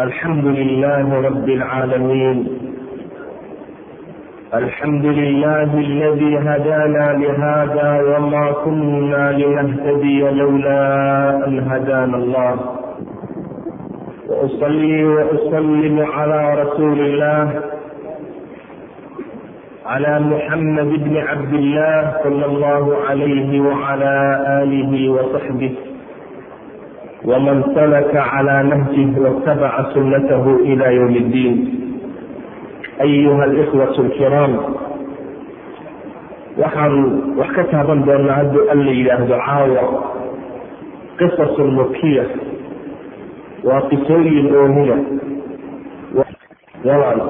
الحمد لله رب العالمين الحمد لله الذي هدانا لهذا وما كنا لنهتدي لولا ان هدانا الله واصلي واسلم على رسول الله على محمد بن عبد الله صلى الله عليه وعلى اله وصحبه ومن سلك على نهجه واتبع سنته إلى يوم الدين ayuha alikhwatu alkiraam waxaan wax ka taaban doonaa hadduu alla yidhaahdo caawa qisasun makiya waa qisooyin oomina walaal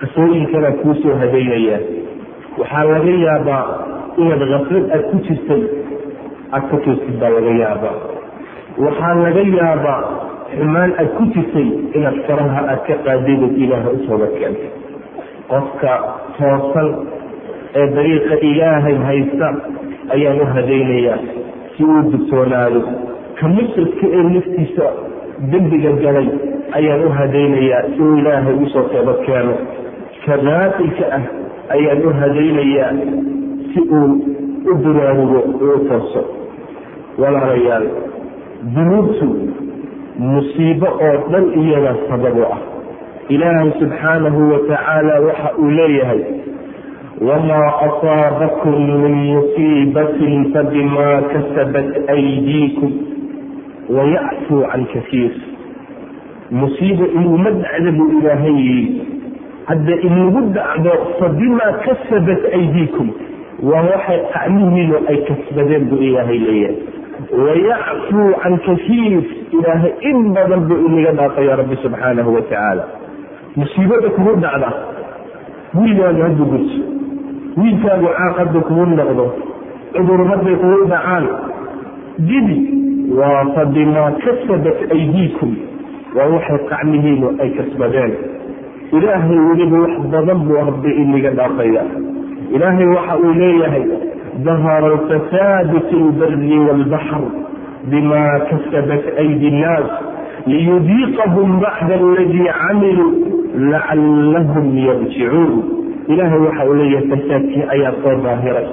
qisooyinkana kuusoo habeynaya waxaa laga yaabaa inaad kaflad aad ku jirtay aada ka toostid baa laga yaabaa waxaa laga yaabaa xumaan aad ku jirtay inaad faraha aad ka qaadaydood ilaaha usooga keentay qofka toosan ee dariiqa ilaahay haysta ayaan u hadaynayaa si uu dugsoonaado ka musridka ee naftiisa dembiga galay ayaan u hadaynayaa si uu ilaahay u soo toobad keeno ka raasilka ah ayaan u hadaynayaa si uu u buraarugo uu u tooso. Walaalayaal dunuubtu musiibo oo dhan iyada sabab u ah. Ilaahay subxaanahu watacaala waxa uu leeyahay wamaa asaabakum min musiibatin fabimaa kasabat aydiikum wayacfuu can kasiir. Musiibo inuma dhacda buu ilaahay hadda inagu dhacdo fabimaa kasabat aydiikum waa waxay qacmihiinu ay kasbadeen buu ilaahay leeyahay wayacfuu can kasiir ilaahay in badan buu inaga dhaafaya rabbi subxaanahu watacaala musiibada kugu dhacda wiilkaagu haddu gurso wiilkaagu caaq haddu kugu noqdo cudur hadday kugu dhacaan dibi waa fabimaa kasabat aydiikum waa waxay qacmihiinu ay kasbadeen ilaahay weliba wax badan buu rabbi inaga dhaafaya ilaahay waxa uu leeyahay dahara alfasaadu fi lbari waalbaxr bima kasabat aydi nnaas liyudiiqahum bacda aladii camiluu lacallahum yarjicuun ilaahay waxa uu leeyahay fasaadkii ayaa soo daahiray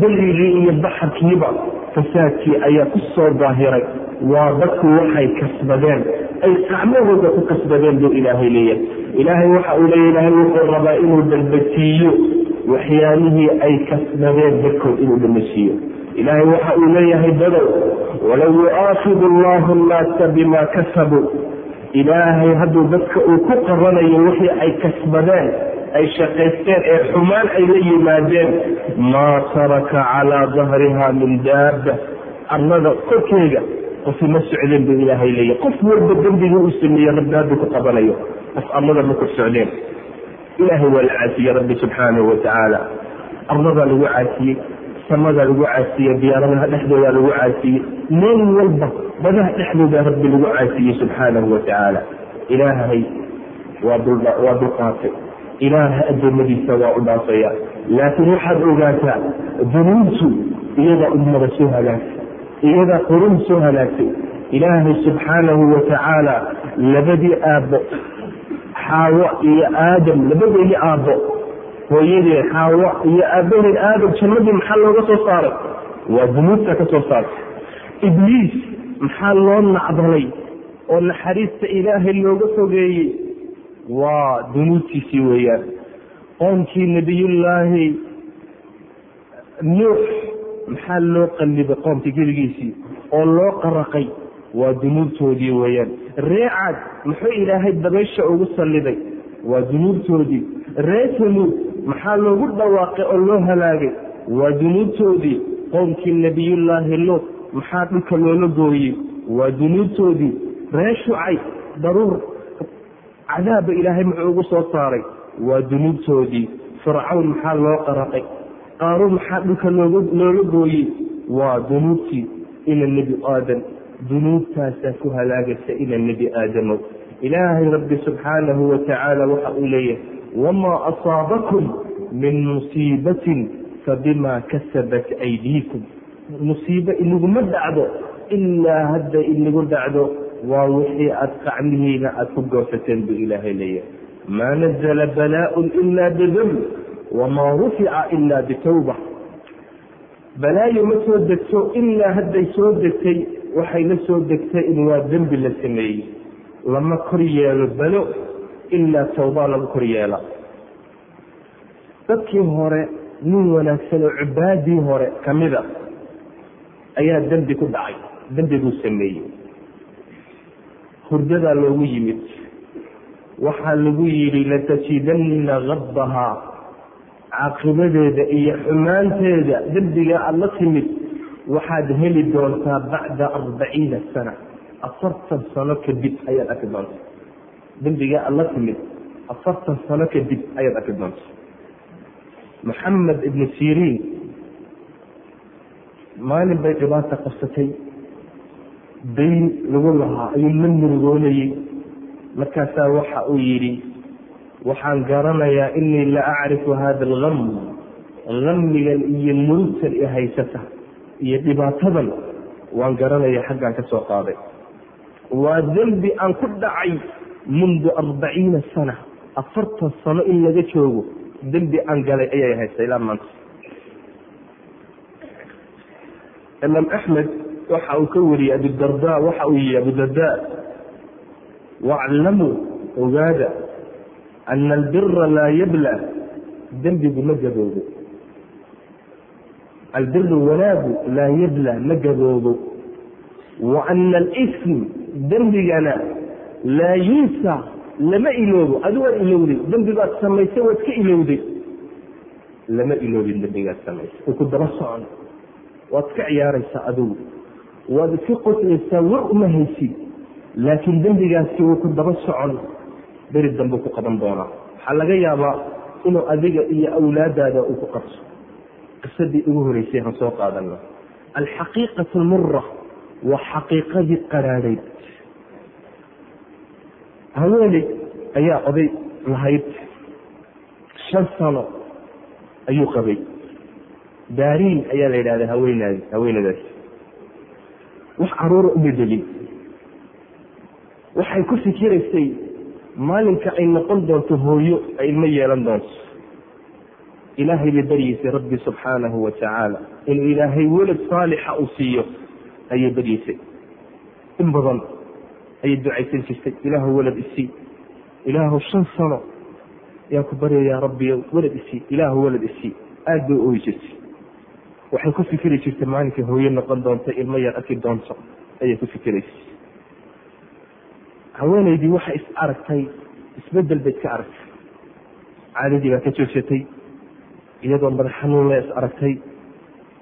berigii iyo baxarkiiba fasaadkii ayaa ku soo daahiray waa dadku waxay kasbadeen ay qacmahooda ku kasbadeen buu ilaahay leeyahay ilaahay waxa uu leeya ilaahay wuxuu rabaa inuu dalbatiiyo waxyaalihii ay kasbadeen dadkood inuu dhamasiiyo ilaahay waxa uu leeyahay dadow walow yu'aakidu allahu nnaasa bima kasabuu ilaahay hadduu dadka uu ku qabanayo wixii ay kasbadeen ay shaqaysteen ee xumaan ay la yimaadeen maa taraka calaa dahriha min daaba arlada korkeega qofi ma socdeen buu ilaahay leeyahy qof walba dembigii uu sameeye rabbi ku qabanayo. Qof arlada ma kor socdeen ilaahay waa la caasiyey rabbi subxaanahu watacaala arladaa lagu caasiyey samadaa lagu caasiyey diyaaradaha dhexdoodaa lagu caasiyey meel walba badaha dhexdooda rabbi lagu caasiyey subxaanahu watacaala ilaahay waa dulqaatay ilaahay adoomadiisa waa u dhaafaya. Laakiin waxaad ogaataa dunuubtu iyadaa ummada soo halaagtay iyadaa qurun soo halaagtay. Ilaahay subxaanahu watacaala labadii aabbo xaawo iyo aadam labadeedii aabbo hooyadee xaawo iyo aabbaheed aadam jannadii maxaa looga soo saaray? Waa dunuubta ka soo saartay ibliis maxaa loo nacdalay oo naxariista ilaahay looga fogeeyey? Waa dunuubtiisii weeyaan. Qoonkii nebiyullaahi nuux maxaa loo qallibay qoomkii geligiisii? Oo loo qaraqay? Waa dunuubtoodii weeyaan reecad muxuu ilaahay dabaysha ugu salliday waa dunuubtoodii. Ree tamuud maxaa loogu dhawaaqay oo loo halaagay? Waa dunuubtoodii. Qowmkii nebiyullaahi luut maxaa dhulka loola gooyey? Waa dunuubtoodii. Ree shucay daruur cadaabba ilaahay muxuu ugu soo saaray. Waa dunuubtoodii. Fircawn maxaa loo qaraqay? Qaaruun maxaa dhulka loola gooyey? Waa dunuubtii. Ila nebi aadan dunuubtaasaa ku halaagaysa ila nebi aadamow ilaahay rabbi subxaanahu watacaala waxa uu leeyahay wamaa asaabakum min musiibatin fabimaa kasabat aydiikum. Musiibo inaguma dhacdo ilaa hadda inagu dhacdo waa wixii aada qacmihiina aada ku goosateen buu ilaahay leeyahay. Maa nazla balaaءun ila bidamb wamaa rufica ila bitawba balaayo ma soo degto ilaa hadday soo degtay waxay la soo degtay in waa dembi la sameeyey. Lama kor yeelo balo ilaa tawbaa lagu kor yeela. Dadkii hore nin wanaagsan oo cibaadii hore kamida ayaa dembi ku dhacay dembiguu sameeyey. Hurdadaa loogu yimid. Waxaa lagu yidhi latajidanna kadbahaa caaqibadeeda iyo xumaanteeda dembiga aada la timid waxaad heli doontaa bacda arbaciina sana. Afartan sano kadib ayaad arki doontaa. Dembiga aada la timid afartan sano kadib ayaad arki doontaa. Maxamed ibnu siriin maalin bay dhibaata qabsatay. Dayn lagu lahaa ayuu la murugoonayey markaasaa waxa uu yidhi waxaan garanayaa inii la acrifu hada algam gamigan iyo murugtan i haysata iyo dhibaatadan waan garanaya xaggaan ka soo qaaday. Waa dembi aan ku dhacay mundu arbaciina sana afartan sano in laga joogo dembi aan galay ayay haysta ilaa maanta. Imaam axmed waxa uu ka wariyey abudarda waxa uu yihi abudarda waclamuu ogaada ana albira laa yabla. Dembigu ma gaboobo albiru wanaagu laa yabla ma gaboobo wa ana alism dembigana laa yunsa lama iloobo adi waad ilowday dembigaad samaysay waad ka ilowday lama iloobin dembigaad samaysay u ku daba socon waad ka ciyaaraysaa adigu waad iska qoslaysaa war uma haysid laakiin dembigaasi wuu ku daba socon beri dambe ku qaban doonaa waxaa laga yaabaa inuu adiga iyo awlaadaada uu ku qabso qisadii ugu horeysay han soo qaadano alxaqiiqatu almura waa xaqiiqadii qaraadhayd haweeney ayaa oday lahayd shan sano ayuu qabay. Daariin ayaa la yidhahda haweenaadi haweenadaas. Wax caruura uma waxay ku fikiraysay maalinka ay noqon doonto hooyo ay ilmo yeelan doonto ilaahay bay baryeysay rabbi subxaanahu wa tacaala inuu ilaahay welad saalixa uu siiyo ayay baryeysay. In badan ayay ducaysan jirtay. Ilaahu welad isii ilaahu shan sano ayaan ku baryayaa rabbiyo welad isii ilaahu welad isii aada bay ooyi jirtay. Waxay ku fikiri jirtay maalinkay hooyo noqon doonto ilmo yar arki doonto ayay ku fikiraysay haweenaydii waxay is aragtay isbeddel bay iska aragtay. Caadadii baa ka joogsatay iyadoo madax xanuunle is aragtay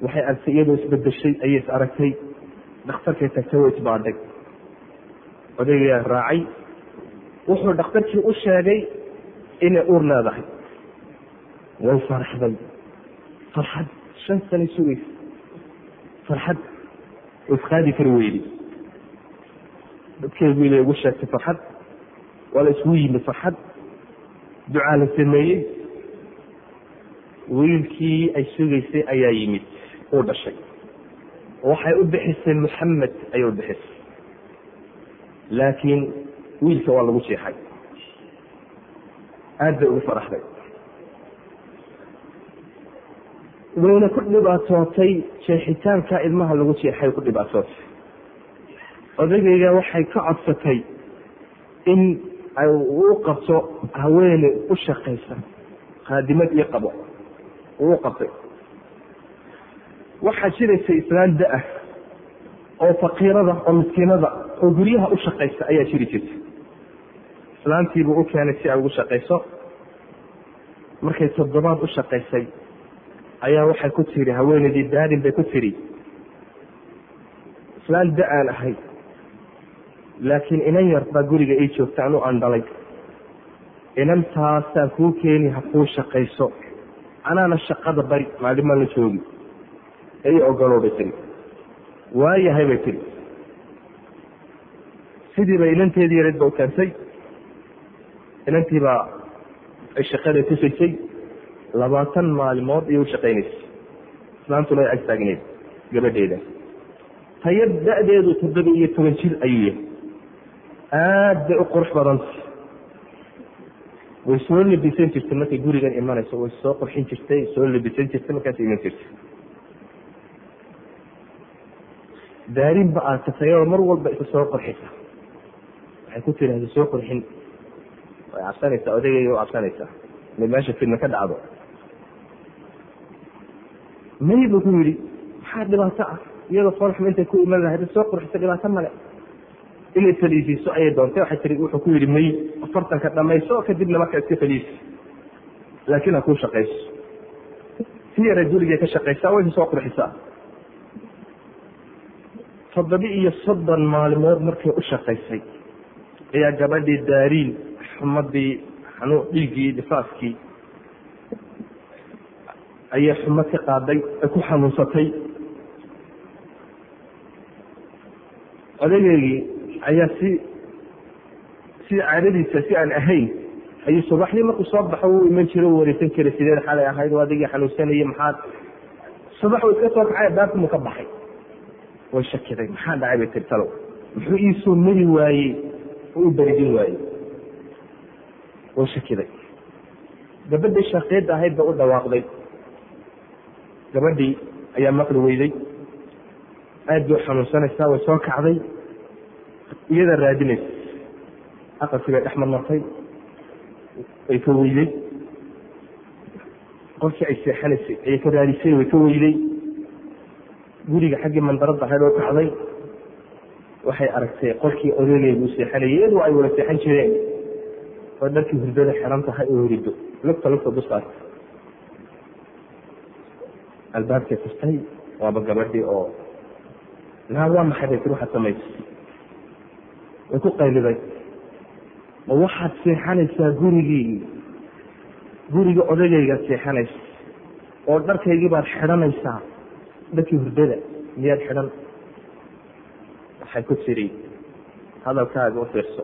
waxay aragtay iyadoo isbedeshay ayay is aragtay. Dhakhtarkay tagtay way isbaadhay odaygayaa raacay. Wuxuu dhakhtarkii u sheegay inay uur leedahay. Way faraxday farxad shan sana sugaysa farxad isqaadi kari weydi dadkeedu ila ugu sheegtay farxad waa la isgu yimid farxad. Ducaa la sameeyey wiilkii ay sugaysay ayaa yimid uu dhashay. Waxay u bixisay maxamed ayay u bixisay. Laakiin wiilka waa lagu jeexay. Aad bay ugu faraxday. Wayna ku dhibaatootay jeexitaanka ilmaha lagu jeexay ku dhibaatootay. Odagayga waxay ka codsatay in ay uu qabto haweene u shaqaysa khaadimad iyo qabo uu qabtay. Waxaa jiraysay islaan da'ah oo faqiirada oo miskiinada oo guryaha u shaqaysa ayaa jiri jirtay. Islaantiibuu u keenay si ay ugu shaqayso. Markay toddobaad u shaqaysay ayaa waxay ku tiri haweenaydii daarin bay ku tiri. Islaan da'aan ahay laakiin inan yar baa guriga ii joogta anu aan dhalay. Inantaasaan kuu keeni ha kuu shaqayso anaana shaqada bari maalimaan la joogi. Ii ogolow bay tiri waayahay bay tiri sidiiba inanteedii yareed ba u keentay inantiibaa ay shaqada tusaysay labaatan maalimood ayay u shaqaynaysay. Islaantuna ay agtaagneed gabadheeda. Tayar da-deedu toddoba iyo toban jir ayuu yahay aad bay u qurux badanta way soo labisan jirtay markay gurigan imanayso way soo qurxin jirtay soo labisan jirtay markaas iman jirtay. Daarin ba aasatay oo mar walba isa soo qurxisa. Waxay ku tiraahda soo qurxin. Way cabsanaysaa odagayga u cabsanaysaa. Inay meesha fidna ka dhacdo. May buu ku yidhi maxaa dhibaato ah? Iyadoo foolxuma intay ku iman lahayd soo qurxisa dhibaato male inay faliisiiso ayay doontay. Waxay tii wuxuu ku yidhi may afartanka dhamayso kadibna marka iska faliisi laakiin ha kuu shaqayso. Si yara gurigay ka shaqaysaa way soo qurxisaa. Toddoba iyo soddon maalmood markay u shaqaysay ayaa gabadhii daariin xumadii xanuun dhiiggii difaaskii ayay xumad ka qaaday ay ku xanuunsatay. Odageygii ayaa si si caadadiisa si aan ahayn ayuu subaxdii markuu soo baxo u iman jira u wareysan jiray sideed xalay ahayd adigii xanuunsanayay maxaad subax uu iska soo kacay baabkimu ka baxay. Way shakiday maxaa dhacay bay tir talow. Muxuu iisoo mari waayey u beridin waayey. Way shakiday. Gabadhii shaaqeedda ahayd ba u dhawaaqday. Gabadhii ayaa maqli weyday. Aad bay u xanuunsanaysaa way soo kacday iyada raadinaysa aqalkii bay dhex marmartay way ka weyday. Qolkii ay seexanaysay ayay ka raadisay way ka weyday. Guriga xaggii mandarada ahayd oo kacday. Waxay aragtay qolkii odageegu seexanayay iyadoo ay wada seexan jireen. Oo dharkii hurdada xiran tahay oo hurido lugta lugta duskaas albaabkay furtay waaba gabadhii oo naa waa maxay bay tir waxaad samaysay way ku qayliday ma waxaad seexanaysaa gurigii? Guriga odagaygaad seexanaysa. Oo dharkaygii baad xidhanaysaa? Dharkii hurdada miyaad xidhan? Waxay ku tiri hadalkaaga u fiirso.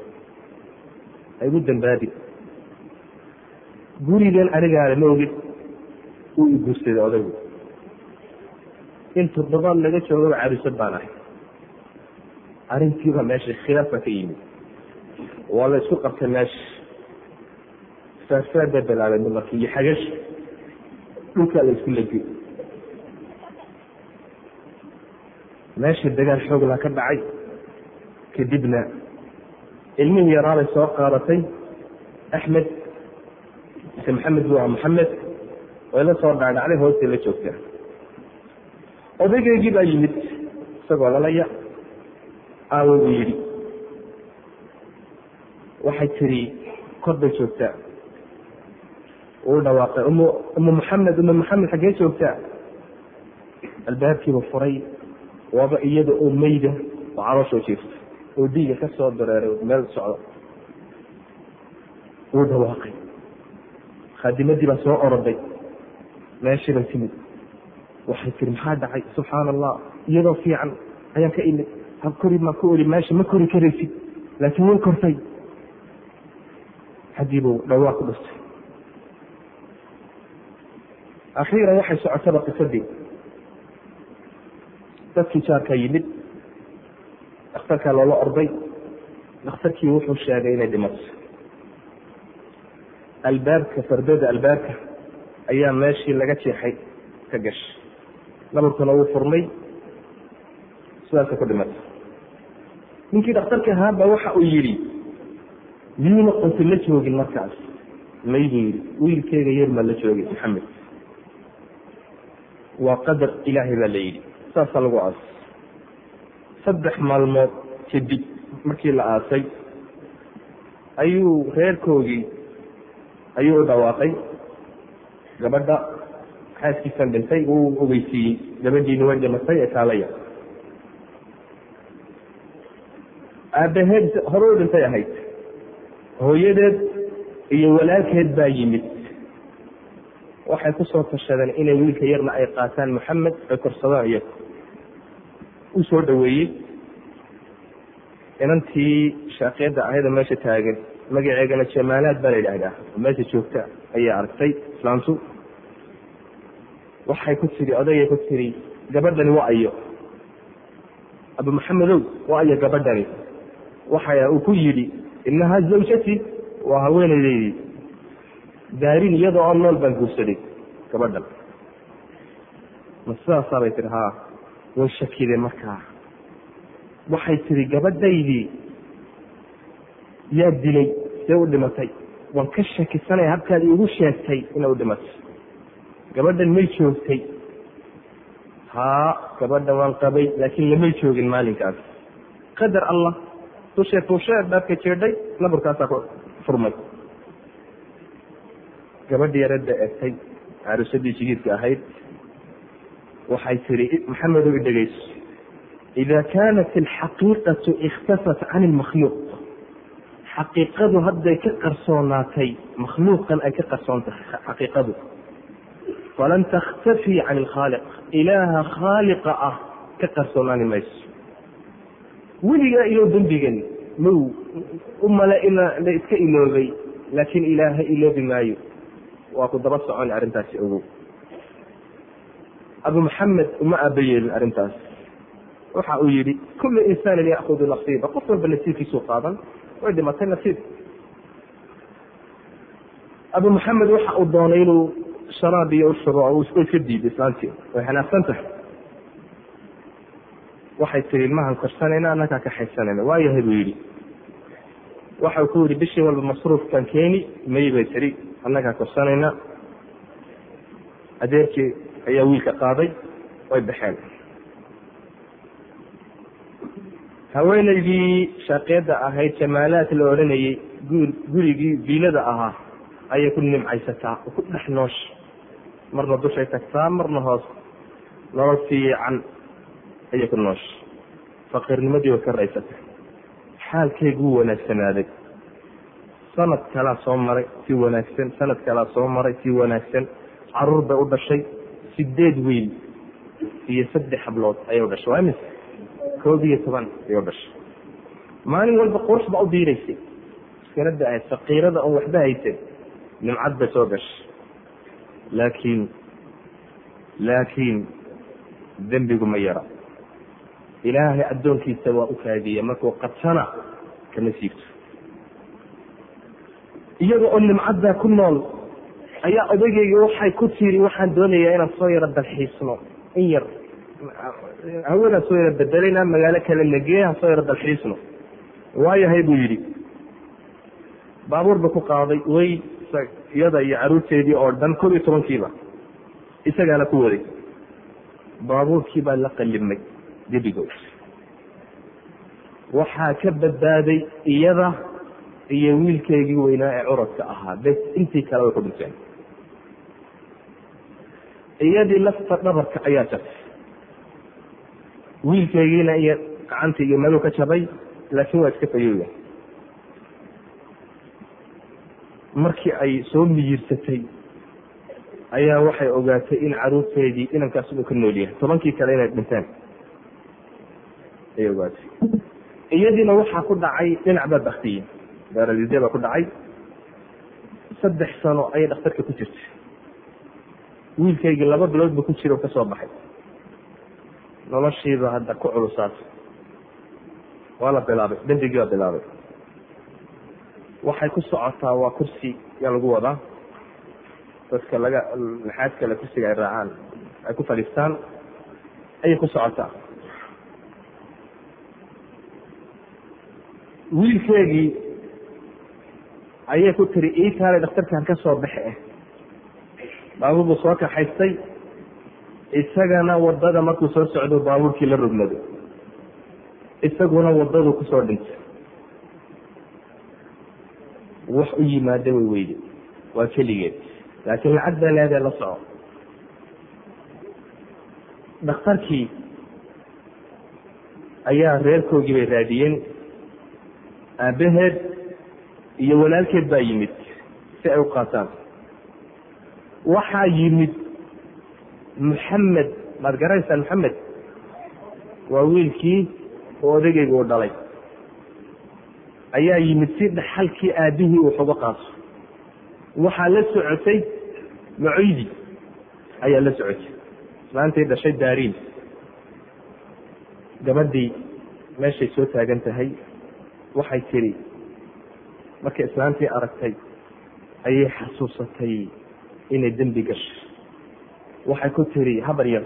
Ha igu dambaabi gurigan anigaana ma ogid uu i guursaday odaygu. In toddobaad laga joogaba caruusad baan ahay arrintiiba meesha khilaaf baa ka yimid. Waa la isku qabtay meesha. Faarfaad baa bilaabay dumarkii iyo xagash. Dhulkaa la isku lagey meesha dagaal xooglaa ka dhacay. Kadibna ilmihii yaraabay soo qaadatay axmed mise maxamed buu aha maxamed way la soo dhaadhacday hoostay la joogtaa. Odaygeygii baa yimid isagoo lalaya aawo buu yidhi waxay tiri kor bay joogtaa uu dhawaaqay umu maxamed umu maxamed xaggee joogtaa albaabkiiba furay. Waaba iyada oo meyda oo calooshoo jiifta oo diiga ka soo dareeray meel socdo. Wuu dhawaaqay. Khaadimadii baa soo oroday meeshii bay timid. Waxay tiri maxaa dhacay? Subxaana allah iyadoo fiican ayaan ka imid hab kori maa ku oli meesha ma kori karaysid laakiin way kortay. Xaggiibuu dhawaaq ku dhustay akhiiran waxay socotaba qisadii dadkii jaarkaa yimid dhakhtarkaa loola orday dhakhtarkii wuxuu sheegay inay dhimato albaabka fardada albaabka ayaa meeshii laga jeexay ka gashay. Nabarkuna wuu furmay sidaasa ku dhimatay ninkii dhakhtarka ahaaba waxa uu yidhi miyuuna qonti la joogin markaas? May buu yidhi wiilkeyga yar maa la joogay maxamed. Waa qadar ilaahay baa la yidhi. Saasaa lagu aasay saddex maalmood kadib markii la aasay ayuu reerkoogii ayuu u dhawaaqay. Gabadha xaaskiisan dhintay uu ogeysiiyey. Gabadhiina way dhimatay ee kaalaya aabbaheed hore u dhintay ahayd. Hooyadeed iyo walaalkeed baa yimid. Waxay ku soo tashadeen inay wiilka yarna ay qaataan maxamed ay korsadaan iyaga u soo dhaweeyey. Inantii shaaqiyadda ahayda meesha taagan magaceegana jamaalaad baa la yidhaahdaa. Oo meesha joogta ayay aragtay islaamtu. Waxay ku tiri odayay ku tiri gabadhani waa ayo. Abu maxamedow waa ayo gabadhani waxa uu ku yidhi inahaa zawjati waa haweeneydeydii daarin iyadoo oo nool baan guursaday gabadhan. Ma sidaasaabay tihi haa way shakiday markaa. Waxay tihi gabadhaydii yaa dilay see u dhimatay. Waan ka shakisanaya habkaad iigu sheegtay inay u dhimatay. Gabadhan may joogtay. Haa gabadhan waan qabay laakiin lamay joogin maalinkaas. Qadar allah dushe tuushee dhaafka jeedhay naburkaasaa ku furmay gabadhii yaradda egtay caruusadii jigiidka ahayd waxay tihi maxamedow i dhegeyso ida kaanat alxaqiiqatu ikhtafat can ilmakhluuq xaqiiqadu hadday ka qarsoonaatay makhluuqan ay ka qarsoon tahay xaqiiqadu falan takhtafii can ilkhaaliq ilaaha khaaliqa ah ka qarsoonaani mayso weligaa ilo dembigan mow u male ina la iska iloobay laakiin ilaaha iloobi maayo. Waa ku daba socon arrintaasi ogow abu maxamed uma aaba yeelin arrintaas. Waxa uu yidhi kullu insaanin ya'kudu nasiiba. Qof walba nasiibkiisuu qaadan way dhimatay nasiib. Abu maxamed waxa uu doonay inuu sharaab iyo ushubo oo iska diiday islaantii. Way xanaaqsan tahay waxay tihi ilmahan korsanayna annagaa kaxaysanayna waayahay buu yidhi waxau ku yidhi bishii walba masruufkan keeni may bay tihi annagaa korsanayna adeerkii ayaa wiilka qaaday way baxeen. Haweenaydii shaaqeedda ahayd jamaalaad la odhanayey gurigii biilada ahaa ayay ku nimcaysataa ku dhex noosh. Marna dushay tagtaa marna hoos nolol fiican ayay ku noosh faqiirnimadii way ka raysatay. Xaalkeyguu wanaagsanaaday. Sanad kalaa soo maray si wanaagsan. Sanad kalaa soo maray si wanaagsan. Caruur bay u dhashay. Sideed wiil iyo saddex hablood ayay u dhashay. Waa imis koob iyo toban ayay u dhashay. Maalin walba qurux baa u diiraysay iskanada ahayd faqiirada oon waxba haysan nimcad bay soo gashay. Laakiin laakiin dembigu ma yara ilaahay addoonkiisa waa u kaadiya markuu qadsana kama siibto. Iyada oo nimcaddaa ku nool ayaa odageyga waxay ku tiri waxaan doonayaa inaan soo yaro dalxiisno in yar haweenaan soo yaro bedelayna magaalo kale nagee ha soo yaro dalxiisno. Waayahay buu yidhi. Baabuur ba ku qaaday way iyada iyo caruurteedii oo dhan koob iyo tobankiiba isagaana ku waday. Baabuurkii baa la qalimay gebigood waxaa ka badbaaday iyada iyo wiilkeygii weynaa ee curadka ahaa. Bes intii kale way ku dhinteen iyadii lafta dhabarka ayaa jabtay. Wiilkeygiina iyo gacantii iyo madow ka jabay laakiin waa iska fayooya. Markii ay soo miyirsatay ayaa waxay ogaatay in caruurteedii inankaas uu ka nool yahay. Tobankii kale inay dhinteen ayay ogaatay iyadiina waxaa ku dhacay dhinac baa baktiye baaralize baa ku dhacay. Saddex sano ayay dhakhtarka ku jirtay. Wiilkaygii laba bilood ba ku jira o ka soo baxay. Noloshiiba hadda ku culusaatay waa la bilaabay. Dembigii baa bilaabay. Waxay ku socotaa waa kursi yaa lagu wadaa. Dadka laga laxaad kale kursiga ay raacaan ay ku fadhiistaan ayay ku socotaa wiilkeegii ayay ku tiri ii kaalay dhakhtarkan ka soo baxe. Eh baabuur buu soo kaxaystay. Isagana waddada markuu soo socdo baabuurkii la rognado isaguna wadaduu ku soo dhintay wax u yimaada way weyde waa keligeed. Laakiin lacag baa leedee la soco dhakhtarkii ayaa reerkoogii bay raadiyeen aabbaheed iyo walaalkeed baa yimid si ay u qaataan. Waxaa yimid maxamed maad garanaysaan maxamed waa wiilkii oo odageyga uu dhalay. Ayaa yimid si dhaxalkii aabbihii uu xoga qaato. Waxaa la socotay macoydi ayaa la socotay. Islaantii dhashay daariin gabadhii meeshay soo taagan tahay waxay tidhi markay islaantii aragtay ayay xasuusatay inay dembi gashay waxay ku tidhi habar yar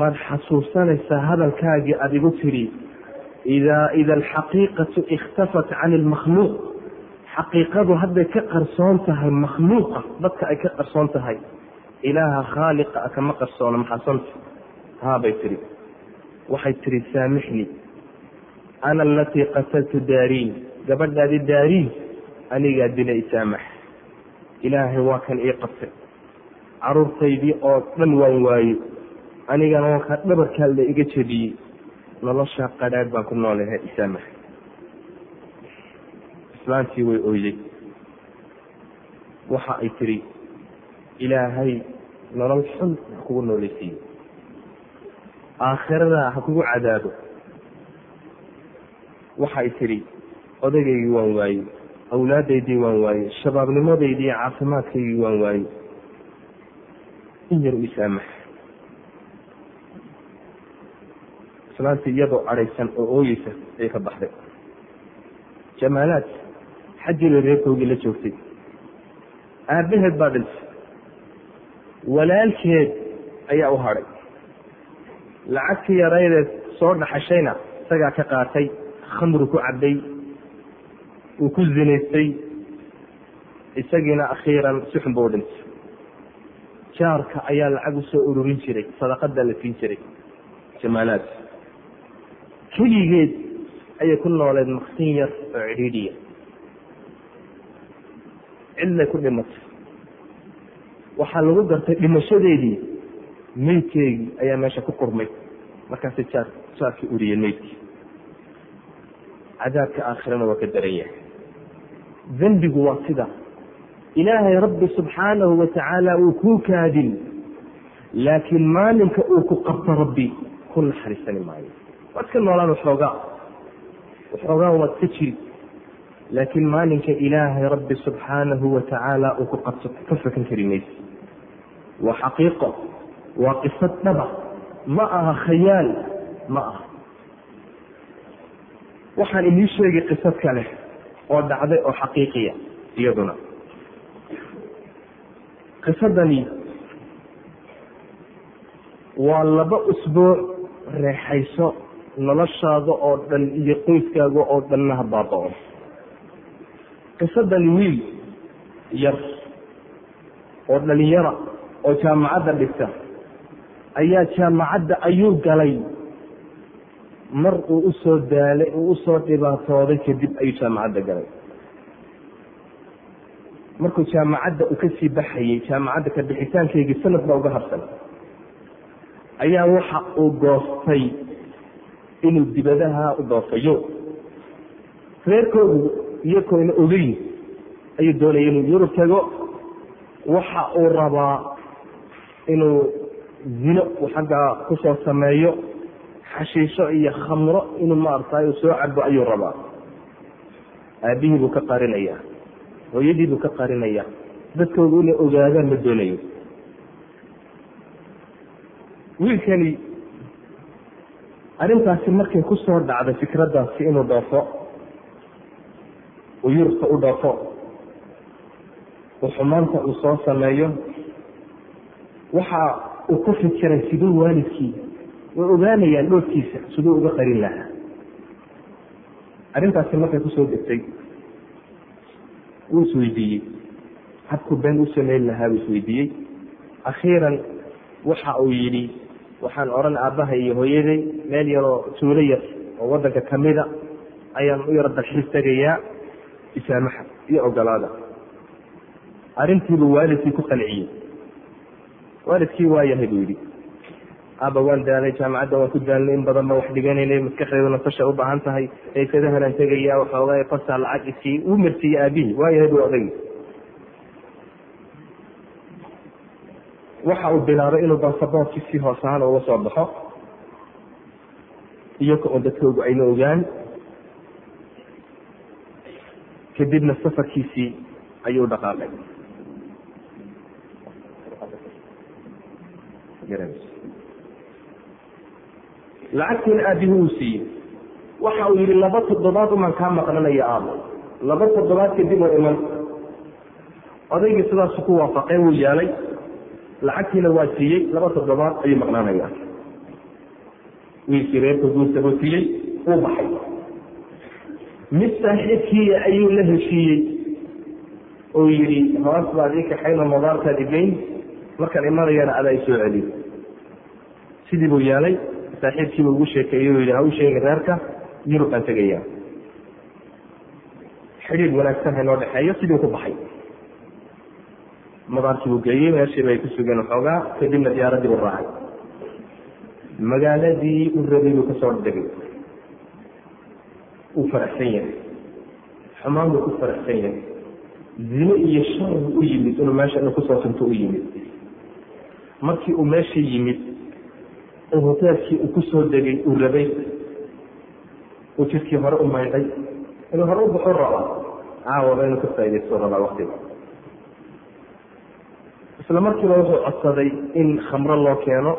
maad xasuusanaysaa hadalkaagii aada igu tidhi idaa ida alxaqiiqatu ikhtafat can ilmakhluuq xaqiiqadu hadday ka qarsoon tahay makhluuqa dadka ay ka qarsoon tahay ilaaha khaaliqa kama qarsoono maxaasanta haabay tidhi. Waxay tidhi saamixnii ana alatii qataltu daariin gabadhaadi daariin anigaa dila isaamax ilaahay waa kan ii qabtay caruurtaydii oo dhan waan waaye anigana dhabarkaa la iga jebiyey noloshaa qadhaadh baan ku noolahay isaamax islaantii way ooyday waxa ay tidhi ilaahay nolol xun ha kugu noolaysiiyo aakhirada ha kugu cadaabo waxay tidhi odageygii waan waayey awlaadaydii waan waayey shabaabnimadaydii caafimaadkaygii waan waayey in yar u isaamax islaantii iyadoo cadhaysan oo ooyeysa ayay ka baxday. Jamaalaad xajila reerkoogii la joogtay. Aabbaheed baa dhintay. Walaalkeed ayaa u hadhay. Lacagtii yaraydeed soo dhaxashayna isagaa ka qaatay khamru ku cabbay uu ku zinaystay isagiina akhiiran si xun buu dhintay. Jaarka ayaa lacag u soo ururin jiray sadaqadaa la siin jiray jamaalaad. Keligeed ayay ku nooleed maksin yar oo cidhiidhiya. Cidlay ku dhimatay. Waxaa lagu gartay dhimashadeedii meydkeygii ayaa meesha ku qurmay. Markaasay jaar jaarkii uriyey meydkii cadaabka aakhirana waa ka daran yahay. Dembigu waa sida. Ilaahay rabbi subxaanahu watacaala uu kuu kaadin. Laakiin maalinka uu ku qabto rabbi ku naxariisani maayo. Waad iska noolaan waxoogaa waxoogaa waad ka jiri. Laakiin maalinka ilaahay rabbi subxaanahu watacaala uu ku qabto ka fakan kari maysa. Waa xaqiiqo. Waa qisad dhaba. Ma aha khayaal ma aha waxaan inii sheegay qisad kale oo dhacday oo xaqiiqiya iyaduna. Qisadani waa laba usbuuc reexayso noloshaada oo dhan iyo qoyskaaga oo dhanna ha baaba-o. Qisadani wiil yar oo dhalinyara oo jaamacadda dhigta ayaa jaamacadda ayuu galay mar uu u soo daalay uu u soo dhibaatooday kadib ayuu jaamacadda galay. Markuu jaamacadda uu ka sii baxayey jaamacadda ka bixitaankeygii sanad baa uga harsan ayaa waxa uu goostay inuu dibadaha u doofayo. Reerkoodu iyakoona ogeyn ayuu doonaya inuu yurub tago. Waxa uu rabaa inuu zino xaggaa ku soo sameeyo xashiisho iyo khamro inuu maaragtay soo cabo ayuu rabaa. Aabihii buu ka qarinayaa hooyadii buu ka qarinayaa dadkoodu inay ogaadaan ma doonayo. Wiilkani arrintaasi markay ku soo dhacday fikraddaasi inuu dhoofo uu yurubka u dhoofo uu xumaanta uu soo sameeyo. Waxa uu ku fikiray siduu waalidkii way ogaanayaan dhoofkiisa siduu uga qarin lahaa. Arrintaasi markay ku soo degtay wuu isweydiiyey habku been u samayn lahaa buu isweydiiyey akhiiran waxa uu yidhi waxaan odhan aabbaha iyo hooyaday meel yaroo tuulo yar oo waddanka kamida ayaan u yaro dalxiis tegayaa isaamaxa iyo ogolaada arrintiibuu waalidkii ku qanciyey waalidkii waa yahay buu yidhi aaba waan daalay jaamacadda waan ku daalnay in badan ba wax dhiganaynay maskaxdeedu nasasha u baahan tahay eysadahanaan tegaya waxoogaa fasaa lacag isii uu marsiiyey aabihii waa yahay buu odaygi waxa uu bilaabay inuu basaboorkii si hoos ahaan uga soo baxo iyoka un dadkoogu ayna ogaan. Kadibna safarkiisii ayuu dhaqaaqay lacagtiina aabbihi uu siiyey waxa uu yihi laba toddobaad umaan kaa maqnanaya aabo laba toddobaad kadib oo iman. Odaygii sidaasu ku waafaqeen wuu yeelay lacagtiina waa siiyey laba toddobaad ayuu maqnaanaya. Wiilkii reerka guursabootiyey uu baxay. Mid saaxiibkiiya ayuu la heshiiyey. Oo yidhi hoos baad ii kaxayn oo madaarkaad igeyn markaan imanayana adaa i soo celiy sidii buu yeelay saaxiibkiiba ugu sheekeeyey o yidhi ha u sheegin reerka yurub baan tegaya xidhiir wanaagsan haynoo dhexeeyo sidii ku baxay. Madaarkii buu geeyey meeshiiba ay ku sugeen waxoogaa kadibna diyaaraddii u raacay. Magaaladii u rabay buu ka soo degay uu faraxsan yahay. Xumaan buu ku faraxsan yahay. Zine iyo shar u yimid inuu meesha inu ku soo tunto u yimid. Markii uu meesha yimid hoteelkii uu ku soo degay uu rabay. Uu jirkii hore u maydhay. Inuu hore u baxu raba caawaba inuu ka faaidaysto rabaa waktiga isla markiiba wuxuu codsaday in khamro loo keeno.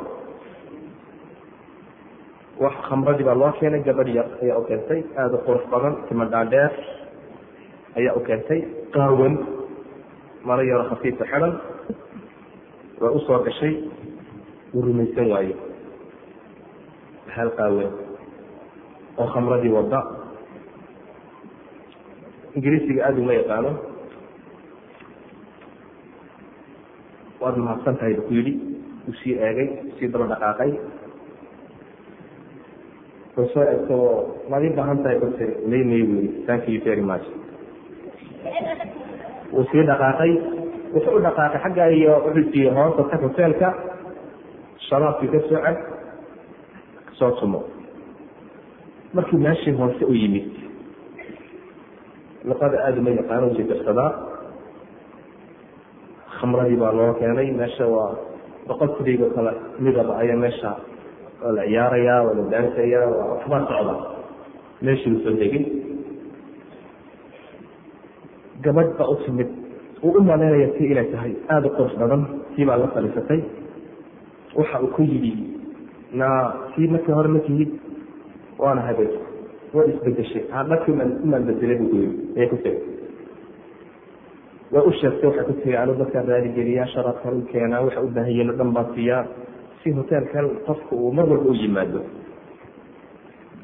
Wax khamradii baa loo keenay gabadh yar ayaa u keentay. Aada u qurux badan tima dhaadheer ayaa u keentay. Qaawan maro yaro khafiifa xidhan waa u soo gashay uu rumaysan waayo hal qaawen oo khamradii wadda ingiriisiga aada uma yaqaano. Waad mahadsan tahay bu ku yidhi uu sii eegay sii daba dhaqaaqay. Soo egto maad ii baahan tahay base laymay bu thank you very much. Wuu sii dhaqaaqay wuxuu u dhaqaaqay xagga iyo wuxuu siiyey hoosta tag hoteelka sharaabkii ka soo cad soo tumo markii meeshii hoose u yimid luqada aada uma yaqaano jidirsadaa khamradii baa loo keenay meesha waa boqol fudaygo kale midaba ayaa meesha waa la ciyaarayaa waa la daansayaa waa waxbaa socda. Meeshii u soo degin gabadh baa u timid. Uu u maleynaya tii inay tahay aada u qurux badan tii baa la fadhiisatay waxa uu ku yidhi tii markii hore ma tihid? Waana habeen waa isbedeshay hadhakii umaan bedelay ku tegi waa u sheegtay waxay ku tiri anu dadkaan raaligeliyaa sharafkan u keenaa waxa u baahan yihiin o dhan baa siiyaa si hoteelkan qofka uu mar walba u yimaado.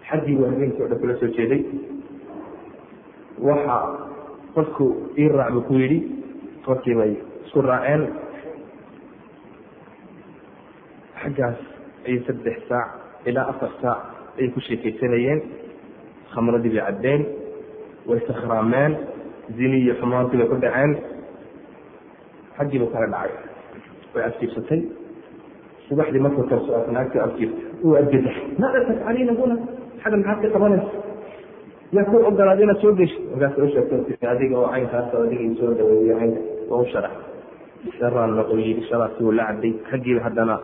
Xaggii waa habeenkii o dhan kula soo jeeday. Waxa qofku ii raac buu ku yidhi. Qofkii bay isku raaceen. Xaggaas ayay saddex saac ilaa afar saac ayay ku sheekaysanayeen khamradii bay caddeen way sakhraameen zini iyo xumaantii bay ku dhaceen xaggii buu kala dhacay. Way afjiibsatay subaxdii markuu karso naagtii afjiibta uu adgedax maada tafcaliina huna xagga maxaad ka qabanaysa? Yaa ku ogolaada inaad soo geshi markaas u sheegto adiga oo caynkaas adiga isoo dhaweeyo caynka waa u sharax. Sharaan noqo yidhi sharaabkii uu la caday xaggiiba haddana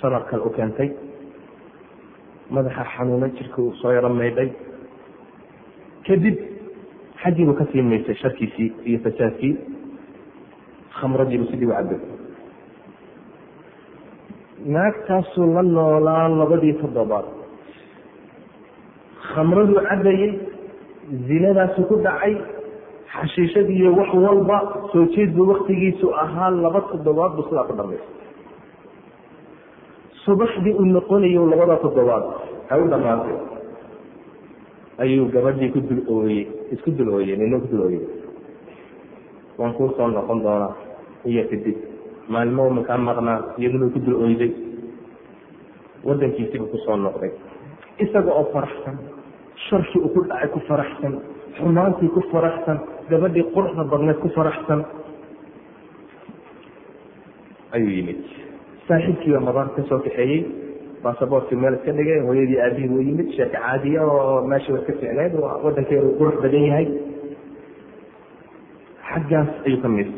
sharaab kale u keentay. Madaxa xanuunay jirka uu soo yaro maydhay kadib xaggii buu ka sii maysay sharkiisii iyo fasaadkii. Khamradiibu sidii u cabay naagtaasuu la noolaa labadii toddobaad. Khamraduu cabayey zinadaasu ku dhacay xashiishadiiyo wax walba soo jeedbu waktigiisu ahaa laba toddobaad buu sidaa ku dhamaystay subaxdii uu noqonayo labada toddobaad ay u dhamaatay ayuu gabadhii ku dul ooyey isku dul ooyey nina ku dul ooyey. Waan kuu soo noqon doonaa iyo kadib maalmo makaa maqnaa iyaduna ku dul oyday wadankiisibu ku soo noqday. Isaga oo faraxsan sharkii uu ku dhacay ku faraxsan xumaantii ku faraxsan gabadhii quruxda badneed ku faraxsan. Ayuu yimid saaxiibkiiba madaar ka soo kaxeeyey basaboortkii meel iska dhigay hooyadii aabihii wuu yimid sheeke caadiya oo meesha iska ficneed wadankeedu qurux badan yahay. Xaggaas ayuu ka mid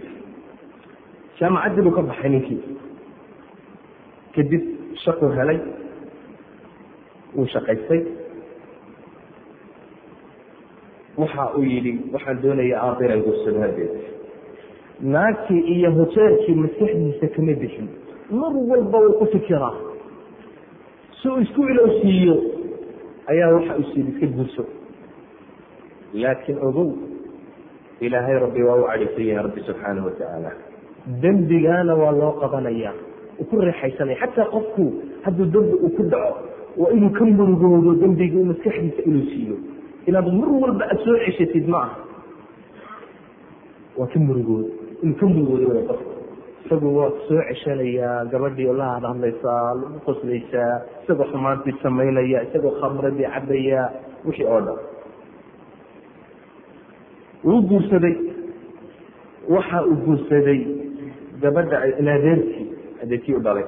jaamacaddii buu ka baxay ninkii. Kadib shaquu helay wuu shaqaystay. Waxa uu yidhi waxaan doonaya aaba inaan guursado hadeed naagtii iyo hoteelkii maskaxdiisa kama bixin mar walba wuu ku fikiraa si uu isku ilowsiiyo ayaa waxa uu siid iska guurso. Laakiin ogow ilaahay rabbi waa u cadhaysan yahay rabbi subxaanahu watacaala dembigaana waa loo qabanaya uu ku reexaysanaya xataa qofku hadduu dembi uu ku dhaco waa inuu ka murugoodo dembigii maskaxdiisa inuu siiyo. Inaad mar walba aad soo ceshatid ma aha. Waa ka murugoodo. Inuu ka murugoodo qofka isagu waa soo ceshanayaa gabadhii oo la hadhadlaysaa lagu qoslaysaa isagoo xumaantii samaynaya isagoo khamradii cabaya wixii oo dhan. Wuu guursaday. Waxa uu guursaday gabadha adeertii adeertii u dhalay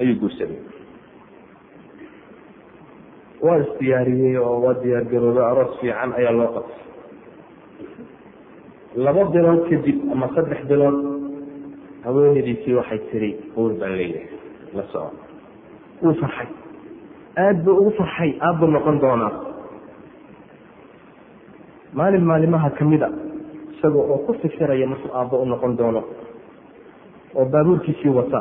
ayuu guursaday. Waa isdiyaariyey oo waa diyaar garoobay aroos fiican ayaa loo qabtay. Laba bilood kadib ama saddex bilood haweenadiisii waxay tiri uur baan leeyahay. La soco wuu farxay. Aada buu ugu farxay aabbuu noqon doonaa. Maalin maalimaha kamida isaga oo ku fikiraya markuu aabbo u noqon doono oo baabuurkiisii wata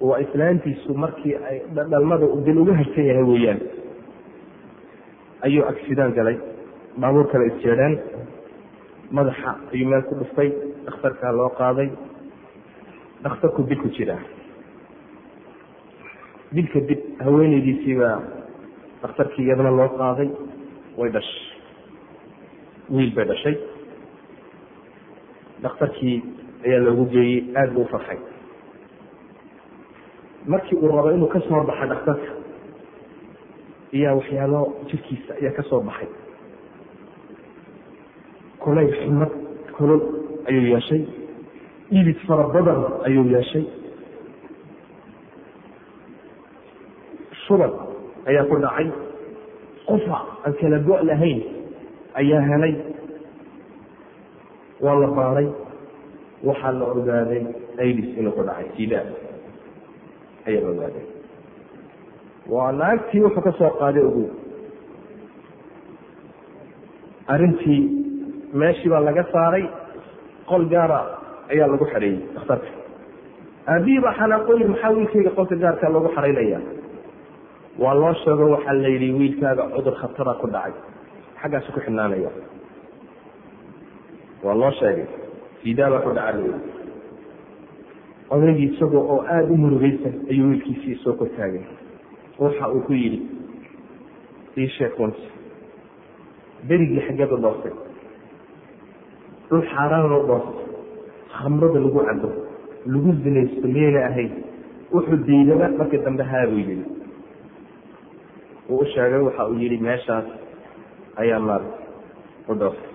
waa islaantiisu markii ay dhalmada dil uga harsan yahay weeyaan ayuu agsidaan galay. Baabuur kale isjeedheen madaxa ayuu meel ku dhuftay dhakhtarkaa loo qaaday dhakhtarku dil ku jiraa dilka dib haweeneydiisiibaa dhakhtarkii iyadana loo qaaday way dhashay wiil bay dhashay. Dhakhtarkii ayaa loogu geeyey aada buu farxay. Markii uu rabo inuu ka soo baxa dhakhtarka ayaa waxyaalo jirkiisa ayaa ka soo baxay. Kulayl xumad kulol ayuu yeeshay. Iibid fara badan ayuu yeeshay. Shubad ayaa ku dhacay. Qofa aan kala go' lahayn ayaa helay. Waa la baaray. Waxaa la ogaaday aidis inuu ku dhacay. Sidaa ayaa la ogaaday. Waa naagtii wuxuu ka soo qaaday ogow arrintii meeshii baa laga saaray qol gaara ayaa lagu xareeyey dhakhtarka. Aabihii baa xanaaqooyin maxaa wiilkayga qolka gaarkaa loogu xaraynaya waa loo sheego waxaa la yidhi wiilkaaga cudur khatara ku dhacay. Xaggaasu ku xidhnaanaya waa loo sheegay. Sidaabaa ku dhaca la odaygii isagoo oo aada u murugaysan ayuu wiilkiisii soo kortaagay waxa uu ku yidhi ii sheeg berigii xaggeed u dhoostay dhul xaaraan u dhoostay khamrada lagu cabo lagu zinaysto miyayna ahayn wuxuu diidaba markii dambe haabuu yidhi. Uu u sheegay waxa uu yihi meeshaas ayaa maal u dhoostay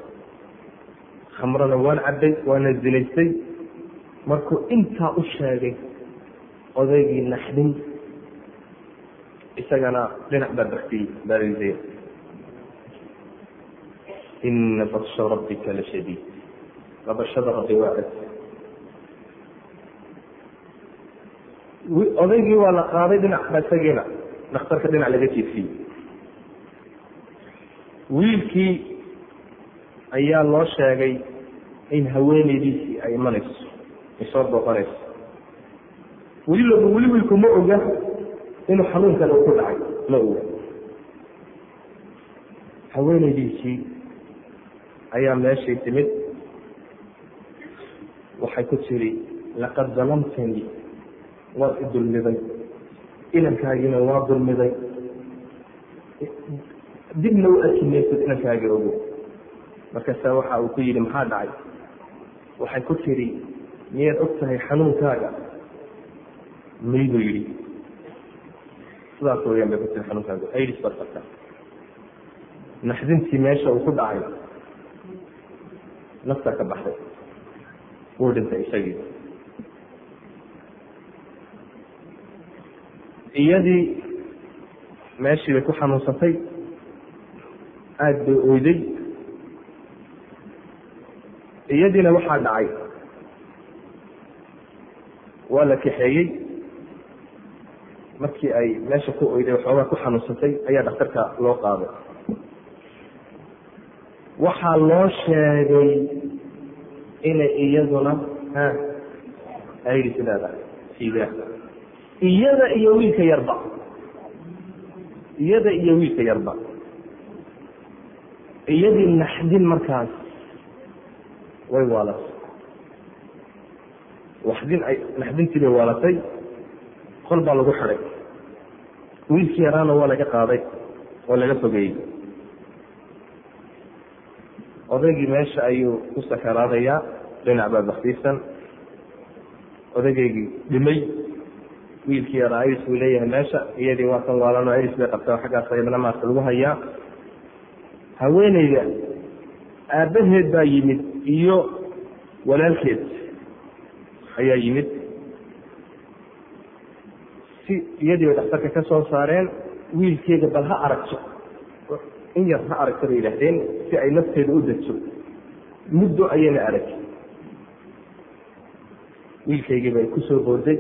khamrada waan cabbay waana zinaystay markuu intaa u sheegay odaygii naxdin isagana dhinac baa baktiyey baarisay ina batsha rabbika la shadiid qabashada rabbi waa ad odaygii waa la qaaday dhinac isagiina dhakhtarka dhinac laga jiifiyey wiilkii ayaa loo sheegay in haweeneydiisii ay imanayso ay soo booqanayso weli weli wiilku ma oga inuu xanuunkan uu ku dhacay ma oga haweeneydiisii ayaa meeshay timid waxay ku tiri laqad dalamtanii waad i dulmiday inankaagiina waa dulmiday. Dibna u arki maysid inankaaga ogo markaasa waxa uu ku yidhi maxaa dhacay? Waxay ku tiri miyaad og tahay xanuunkaaga? Mayduu yidhi? Sidaas weyaan bay ku tiri xanuunkaaga. Aids baad naxdintii meesha uu ku dhacay naftaa ka baxday wuu dhintay isagii iyadii meeshii bay ku xanuunsatay aada bay oyday. Iyadiina waxaa dhacay. Waa la kaxeeyey. Markii ay meesha ku oyday waxoogaa ku xanuunsatay ayaa dhakhtarka loo qaaday. Waxaa loo sheegay inay iyaduna ha aids leedahay sidaa iyada iyo wiilka yarba. Iyada iyo wiilka yarba. Iyadii naxdin markaas way waalatay waxdin ay naxdintii bay waalatay qol baa lagu xiday wiilkii yaraana waa laga qaaday oo laga fogeeyey odaygii meesha ayuu ku sakaraadayaa dhinac baa baktiisan odaygaygii dhimay wiilkii yaraa iris buu leeyahay meesha iyadii waa kan waalano iris bay qabtaa xaggaas ayadana maarka lagu hayaa. Haweeneyda aabbaheed baa yimid iyo walaalkeed ayaa yimid. Si iyadii bay dhakhtarka ka soo saareen wiilkeeda bal ha aragto in yar ha aragto bay yidhaahdeen si ay nafteeda u degso muddo ayayna arag wiilkaygii bay ku soo booday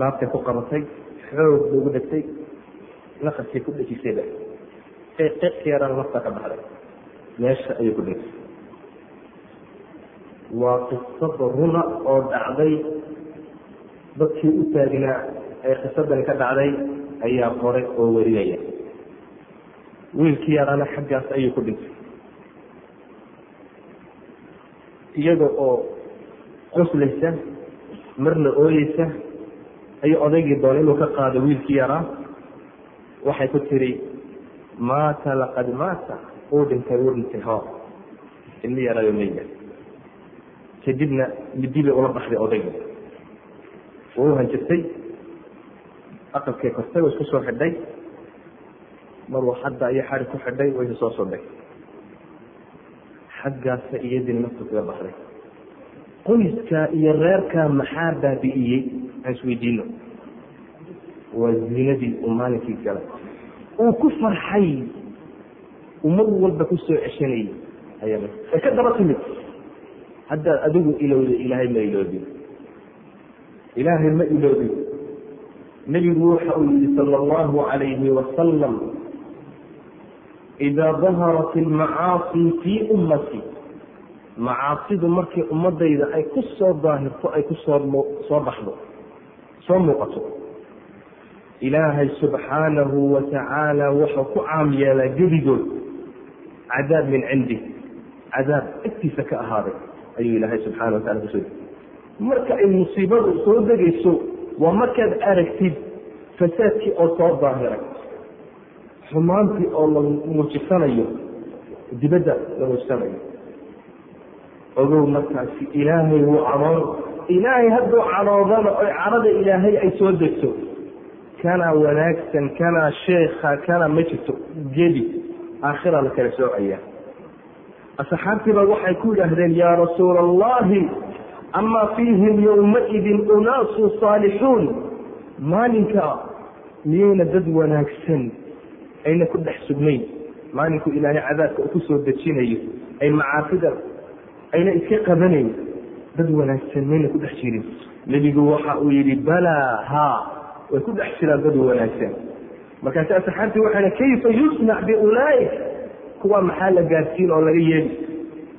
laabtay ku qabatay. Xoog bay ugu dhegtay naqaskay ku dhejisayba qiiq yarana nafta ka baxday. Meesha ayay ku dhegtay waa qisada runa oo dhacday. Dadkii u taagnaa ee qisadani ka dhacday ayaa qoray oo warinaya wiilkii yaraana xaggaas ayuu ku dhintay. Iyada oo qoslaysa marna ooyeysa ayuu odaygii doona inuu ka qaado wiilkii yaraa waxay ku tiri maata laqad maata uu dhintay uu dhintay ho ilmi yaraayo meyga kadibna midi bay ula baxday odayga waa u hanjirtay aqalkay kortay way isku soo xidhay maruu xadda iyo xari ku xidhay waysa soo sodhay xaggaasa iyadiina naftu kaga baxday. Qoyska iyo reerkaa maxaa baabi'iyey? Aan isweydiino waa zinadii uu maalinkii galay. Uu ku farxay. Uu mar walba ku soo ceshanayay. Ay ka daba timid. Haddaad adigu ilowda ilaahay ma iloobin ilaahay ma iloobin nebigu waxa uu yihi sala allahu calayhi wasalam idaa daharat almacaasi fii ummati macaasidu markii ummadayda ay ku soo daahirto ay ku soo baxdo soo muuqato ilaahay subxaanahu wa tacaala wuxuu ku caam yeelaa gebigood cadaab min cindi cadaab agtiisa ka ahaaday ayuu ilaahay subxana wa tacala ku soo degay marka ay musiibadu soo degayso waa markaad aragtid fasaadkii oo soo daahiray xumaantii oo la muujisanayo dibadda la muujisanayo. Ogow markaasi ilaahay wuu caroon ilaahay hadduu caroodana oy carada ilaahay ay soo degto kanaa wanaagsan kanaa sheekha kanaa ma jirto geli aakhira la kala soocaya. Asxaabtiiba waxay ku yidhaahdeen yaa rasuula allahi amaa fiihim yowmaidin unaasu saalixuun maalinka miyayna dad wanaagsan ayna ku dhex sugnayn. Maalinku ilaahay cadaabka ku soo dejinayo ay macaasida ayna iska qabanayn. Dad wanaagsan mayna ku dhex jirin. Nebigu waxa uu yidhi balaa haa. Way ku dhex jiraan dad wanaagsan. Markaasi asxaabtii waxayna kayfa yusnac biulaa'ik? Kuwa maxaa la gaarsiin oo laga yeeli?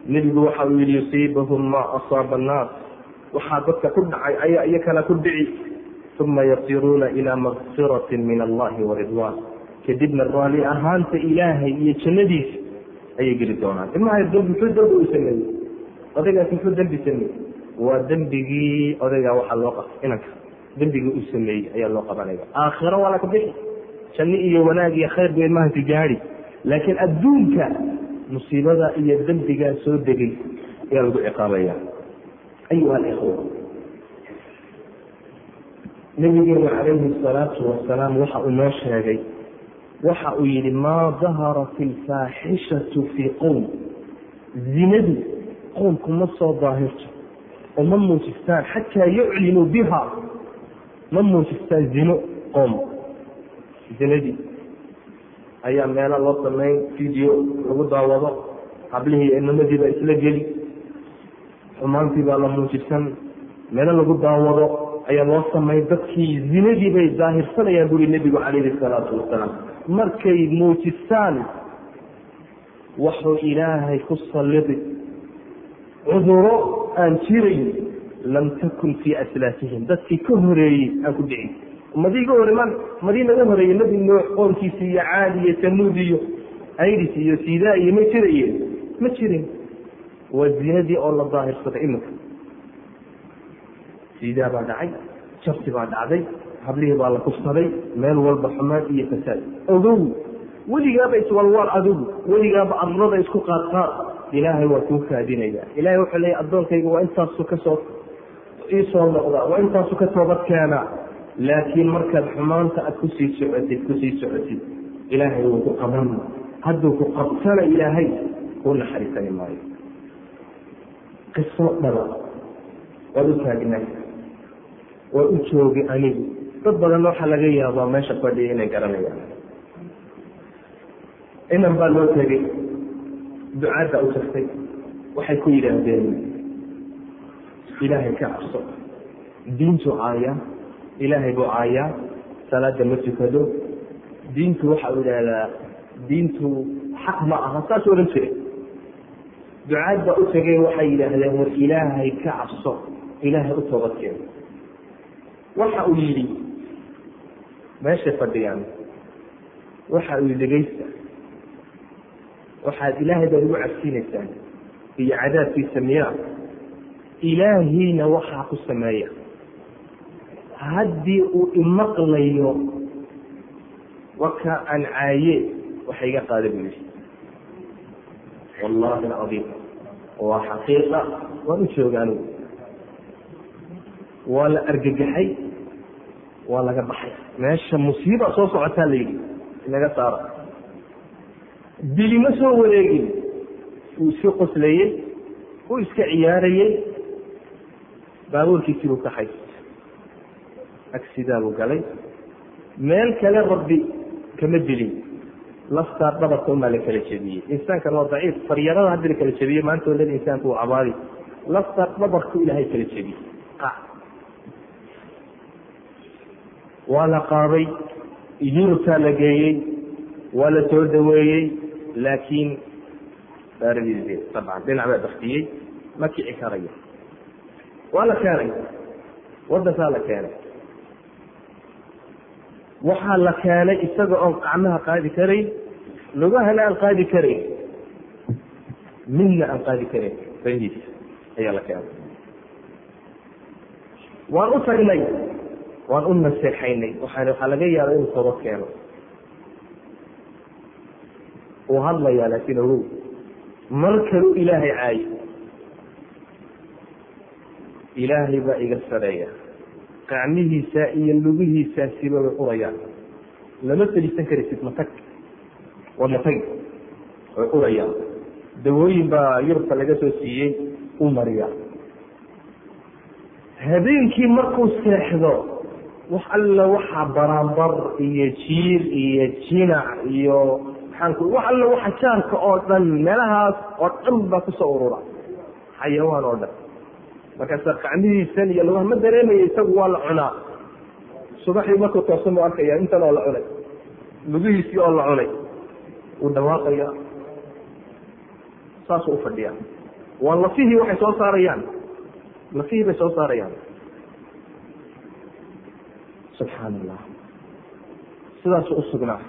Nebigu waxa uu yihi yusiibahum maa asaaba annaas waxaa dadka ku dhacay ayaa iyakana ku dhici. Uma yasiruuna ilaa makfiratin min allahi waridwan kadibna raali ahaanta ilaahay iyo jannadiisa ayay geli doonaan. Ilmaha muxuu dambi u sameeyey odaygaas muxuu dembi sameeyey waa dembigii odaygaa waxaa loo qa inanka. Dembigii uu sameeyey ayaa loo qabanaya aakhiro waa laka bixi. Janno iyo wanaag iyo khayr bay ilmahanti gaadi laakiin adduunka musiibada iyo dembigaa soo degay ayaa lagu ciqaabaya ayuha alikhwa nabigeenu calayhi salaatu wasalaam waxa uu noo sheegay waxa uu yihi maa daharat alfaaxishatu fii qowm zinadu qoomku ma soo daahirto oo ma muujistaan xataa yuclinuu biha ma muujistaan zino qoom zinadii ayaa meelo loo samayn video lagu daawado hablihii inamadiiba isla geli xumaantii baa la muujisan meelo lagu daawado ayaa loo samayn dadkii zinadii bay daahirsanayaan buri nebigu calayhi salaatu wasalaam markay muujistaan wuxuu ilaahay ku sallidi cuduro aan jirayn lam takun fii aslaafihim dadkii ka horeeyey aan ku dhicin. Ummadii iga hore madii naga horeeyey nebi nuux qoomkiisi iyo caadi iyo tamuud iyo airis iyo sidaa iyo ma jiraye ma jirin. Waa zinadii oo la daahirsaday iminka. Sidaa baa dhacay jabsi baa dhacday hablihii baa la kufsaday meel walba xumaan iyo fasaad. Ogow weligaaba iswalwaal adigu weligaaba arlada isku qaadqaad. Ilaahay waa kuu kaadinaya. Ilahay wuxuu leeya addoonkayga waa intaasu ka soo iisoo noqdaa waa intaasu ka toobad keenaa laakiin markaad xumaanta aad ku sii socotid ku sii socotid ilaahay wuu ku qaban hadduu ku qabtana ilaahay kuu naxariisani maayo. Qiso dhaba waad u taagnay waa u joogi anigu. Dad badan waxaa laga yaabaa meesha fadhiya inay garanayaan. Inan baa loo tegay ducaadda u tagtay waxay ku yidhaahdeen ilaahay ka cabso diintu caayaa ilaahay buu caayaa salaada ma tukado. Diintu waxa u idhaahdaa diintu xaq ma aha saas odhan jira ducaad u tegay waxay yidhaahdeen war ilaahay ka cabso ilaahay u toobadkeeno waxa uu yidhi. Meeshay fadhiyaan. Waxa uu dhegaysta waxaad ilaahay baad ugu cabsiinaysaan iyo cadaabkiisa miyaa. Ilaahiina waxaa ku sameeya. Haddii uu imaqlayo waka aan caaye waxa iga qaada buu yihi wallahi alcadiim waa xaqiiqa. Waan u jooga waa la argagaxay waa laga baxay. Meesha musiiba soo socotaa la yidhi inaga saara. Dilima soo wareegin. Uu iska qoslayey uu iska ciyaarayey baabuurkiisii buu kaxay agsidaa buu galay. Meel kale rabbi kama dilin. Laftaa dhabarka umaa la kala jebiyey. Insaankan waa daciif faryarada haddi la kala jebiyey maanta o dhan insaanku uu cabaadi laftaa dhabarku ilaahay kala jebiyey waa la qaaday yurubtaa la geeyey waa la soo dhaweeyey laakiin daaradiis dabcan dhinac baa baktiyey ma kici karayo. Waa la keenay wadankaa la keenay. Waxaa la keenay isaga oon qacmaha qaadi karayn lugahana aan qaadi karayn midna aan qaadi karayn baniis ayaa la keenay. Waan u tagnay waan u naseexaynay. Waxaan waxaa laga yaaba inuu toobad keeno. Uu hadlayaa laakiin ogow mar kalu ilaahay caayo ilaahay baa iga sareeya. Qacmihiisa iyo lugihiisaasiba way urayaan. Lama feliisan karaysid matag waa matag way urayaan. Dawooyin baa yurubka laga soo siiyey u mariya habeenkii markuu seexdo wax alla waxaa baraanbar iyo jiir iyo jinac iyo maxaanku wax alla waxa jaarka oo dhan meelahaas oo dhan baa ku soo urura. Xayawaan oo dhan. Markaasa qacmihiisan iyo lugaha ma dareemaya isagu waa la cunaa. Subaxii markuu toosan buu arkaya intan oo la cunay. Lugihiisii oo la cunay. Wuu dhawaaqaya saasuu ufadhiya waa lafihii waxay soo saarayaan. Lafihii bay soo saarayaan subxaan allah sidaasuu usugnaa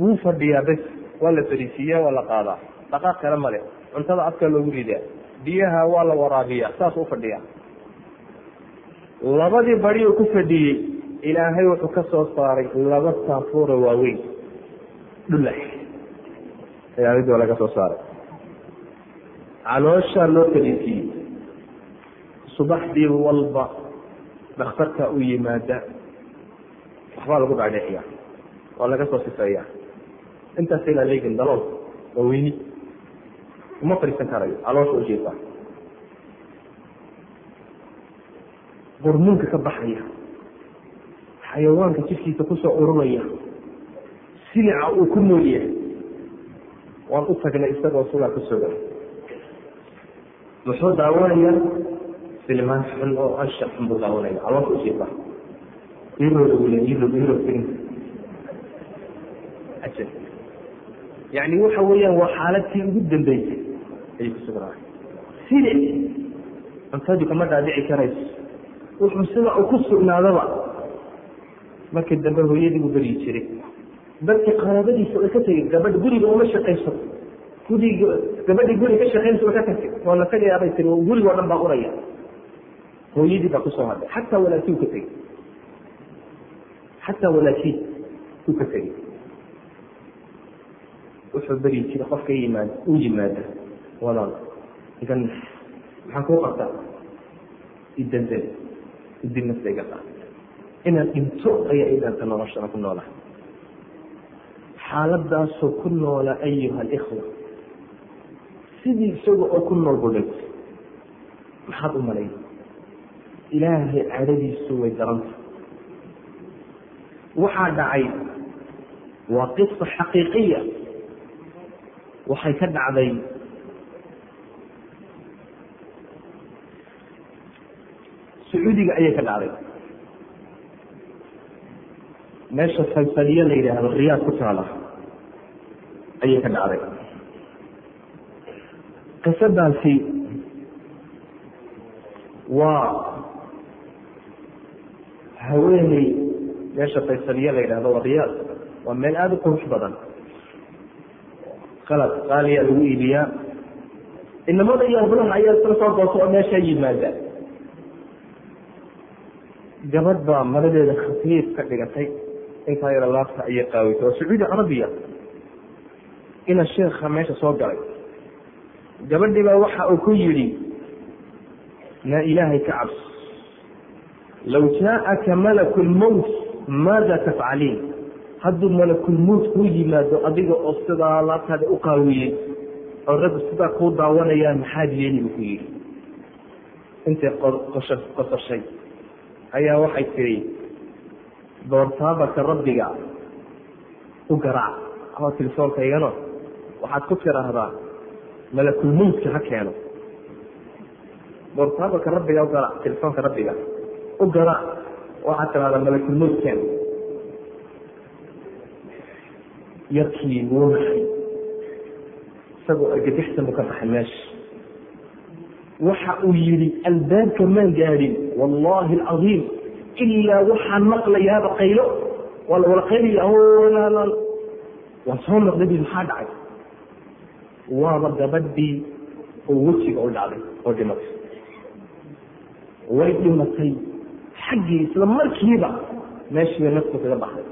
wuu fadhiyaa bes waa la fariisiiya waa la qaadaa. Dhaqaaq kale male cuntada afka loogu ridaa biyaha waa la waraabiyaa saasuu ufadhiyaa labadii badi uu ku fadhiyey ilaahay wuxuu ka soo saaray laba saafuura waaweyn. Dhulax ayaa mid laga soo saaray. Calooshaa loo fadhiisiiyey. Subaxdii walba dhakhtarka u yimaada waxbaa lagu dhaadhiciya waa laga soo sifeeya. Intaas ilaa leegin dalool waa weyni uma fadhiisan karayo caloosha ujeeda qurmunka ka baxaya xayawaanka jidkiisa ku soo ururaya silica uu ku nool yahay waan u tagnay isagoo sugaa ku sugan. Muxuu daawanaya filmaan xun oo ansha xun buu daawanaya caloosha ujeeda yani waxa weeyaan waa xaaladtii ugu dambeysay ayay ku sugnaay silic cuntadii kama dhaadhici karayso wuxuu sida uu ku sugnaadaba markii dambe hooyadii buu beryi jiray dadkii qaraabadiisa way ka tegey gabadh guriga uma shaqayso guriga gabadhii guriga ka shaqaynaysa way ka tagtay waa la tagayaabay tiri guriga o dhan baa uraya hooyadii baa ku soo hadlay. Xataa walaakii u ka tegey xataa walaakii uu ka tegey wuxuu beryi jiray qofka yimaad u yimaada. Walaal. Igan maxaa kuu qabtaa. Idandel idib nafta iga qaad inaan dhinto ayaa idanta noloshana ku noolaha xaaladaasoo ku noola ayuha alikhwa sidii isaga oo ku nool budhig maxaad u malay ilaahay cadhadiisu way daranta waxaa dhacay waa qisa xaqiiqiya. Waxay ka dhacday sacuudiga ayay ka dhacday. Meesha faysaliye la yidhaahdo riyaad ku taala ayay ka dhacday. Qisadaasi waa haweeney meesha faysaliye la yidhahdo waa riyaad waa meel aada u qurux badan. Qalab qaaliya lagu iibiyaa. Inamada iyo hablaha ayaa isla soo gooto oo meesha yimaada gabadh baa maradeeda khafiif ka dhigatay. Intaa yaro laabta ayay qaawitay. Waa sacuudi carabiya. Ina sheekha meesha soo galay. Gabadhii baa waxa uu ku yidhi naa ilaahay ka cabs low jaaaka malaku lmowt maada tafcaliin hadduu malakulmowt kuu yimaado adiga oo sidaa laabtaada u qaawiyey oo raggu sidaa kuu daawanayaan maxaad yeeli buu ku yidhi intay qosashay ayaa waxay tidhi doortaabaka rabbiga u garaac ama telefoonkaygano waxaad ku tiraahdaa malakulmowtka ha keeno doortaabaka rabbiga u garaac telefoonka rabbiga u garaac waxaad tiraahdaa malakulmowt keeno yarkii wuu naxay isagoo argagixsan buu ka baxay meesha waxa uu yidhi albaabka maan gaadhin wallahi alcadiim ilaa waxaan maqlayaaba qaylo. Waa la qaylaya waan soo noqday bu maxaa dhacay? Waaba gabadhii oo wejiga u dhacday oo dhimatay. Way dhimatay xaggii isla markiiba meeshiiba nafku kaga baxday.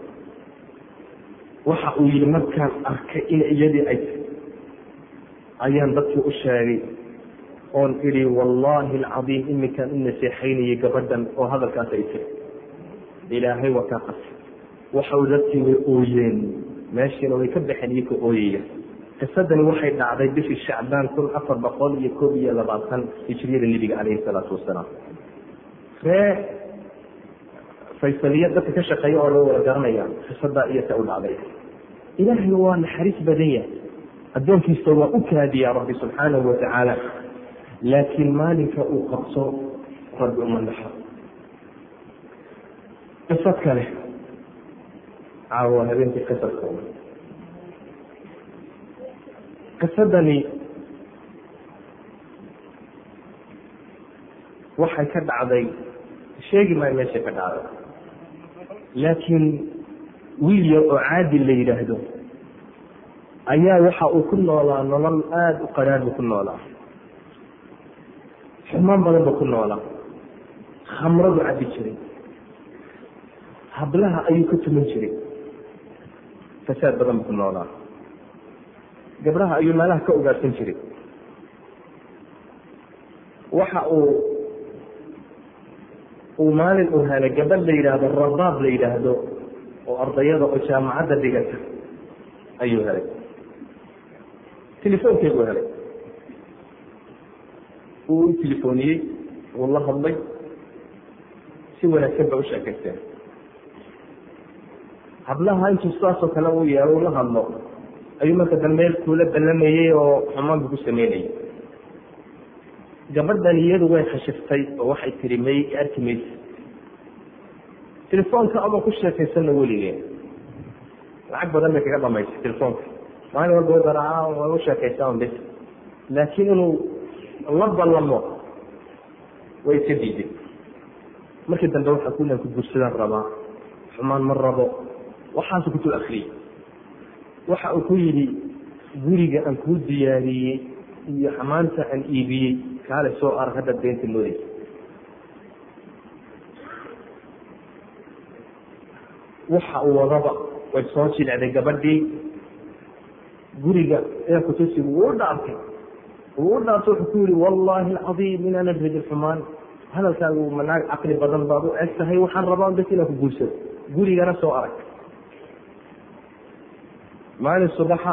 Waxa uu yihi markaan arkay in iyadii ay tahy ayaan dadkii u sheegay oon idhi wallaahi alcadiim iminkaan u naseexaynayay gabadhan oo hadalkaas ay tiri ilaahay waa kaa qasay waxau dadkii way ooyeen meeshiina way ka baxeen iyo ooyaya qisadani waxay dhacday bishii shacbaan kun afar boqol iyo koob iyo labaatan hijriyada nebiga calayhi salaatu wasalaam. Ree faysaliya dadka ka shaqeeya oo loo wada garanaya qisadaa iyo ta u dhacday. Ilaahay waa naxariis badan yahay. Addoonkiisa waa u kaadiyaa rabbi subxaanahu watacaala laakiin maalinka uu qabso rabbi uma naxo qisad kale caawa habeenkii qisadkooda qisadani waxay ka dhacday sheegi maayo meeshay ka dhacday laakiin wiil yar oo caadil la yidhaahdo ayaa waxa uu ku noolaa nolol aada u qaraar buu ku noolaa. Xumaan badan buu ku noolaa. Khamradu cabbi jiray. Hablaha ayuu ka tuman jiray. Fasaad badan buu ku noolaa. Gabdhaha ayuu meelaha ka ugaarsan jiray. Waxa uu uu maalin uu helay gabadh la yidhaahdo rabaab la yidhaahdo oo ardayada oo jaamacadda dhigata ayuu helay. Telefoonkeeduu helay. Wuu u telefooniyey wuu la hadlay si wanaagsan ba u sheekaysteen hablaha intuu sidaasoo kale uu yeelo ula hadlo. Ayuu marka dambe kuula ballamayey oo xumaan buu ku sameynayay gabadhan iyadu way khashiftay oo waxay tihi may arki maysa telefoonka ama ku sheekaysanna weligee lacag badan bay kaga dhamaysay telefoonka. Maalin walba garaaca way u sheekaysaa bis laakiin inuu la ballamo way iska diiday markii dambe waxaa ku ku gursadaan rabaa xumaan ma rabo waxaasu kutuu akriyey waxa uu ku yidhi guriga aan kuu diyaariyey iyo xamaanta aan iibiyey kaale soo arag haddaad beenta moodeysa waxa uu wadaba way soo jilecday gabadhii. Guriga ee kutusigu wuu u dhaartay wuu u dhaartay wuxuu ku yihi wallaahi alcadiim inaanan rajin xumaan. Hadalkaagu manaag caqli badan baad u eg tahay waxaan rabaa bas inaan ku guursado. Gurigana soo arag. Maalin subaxa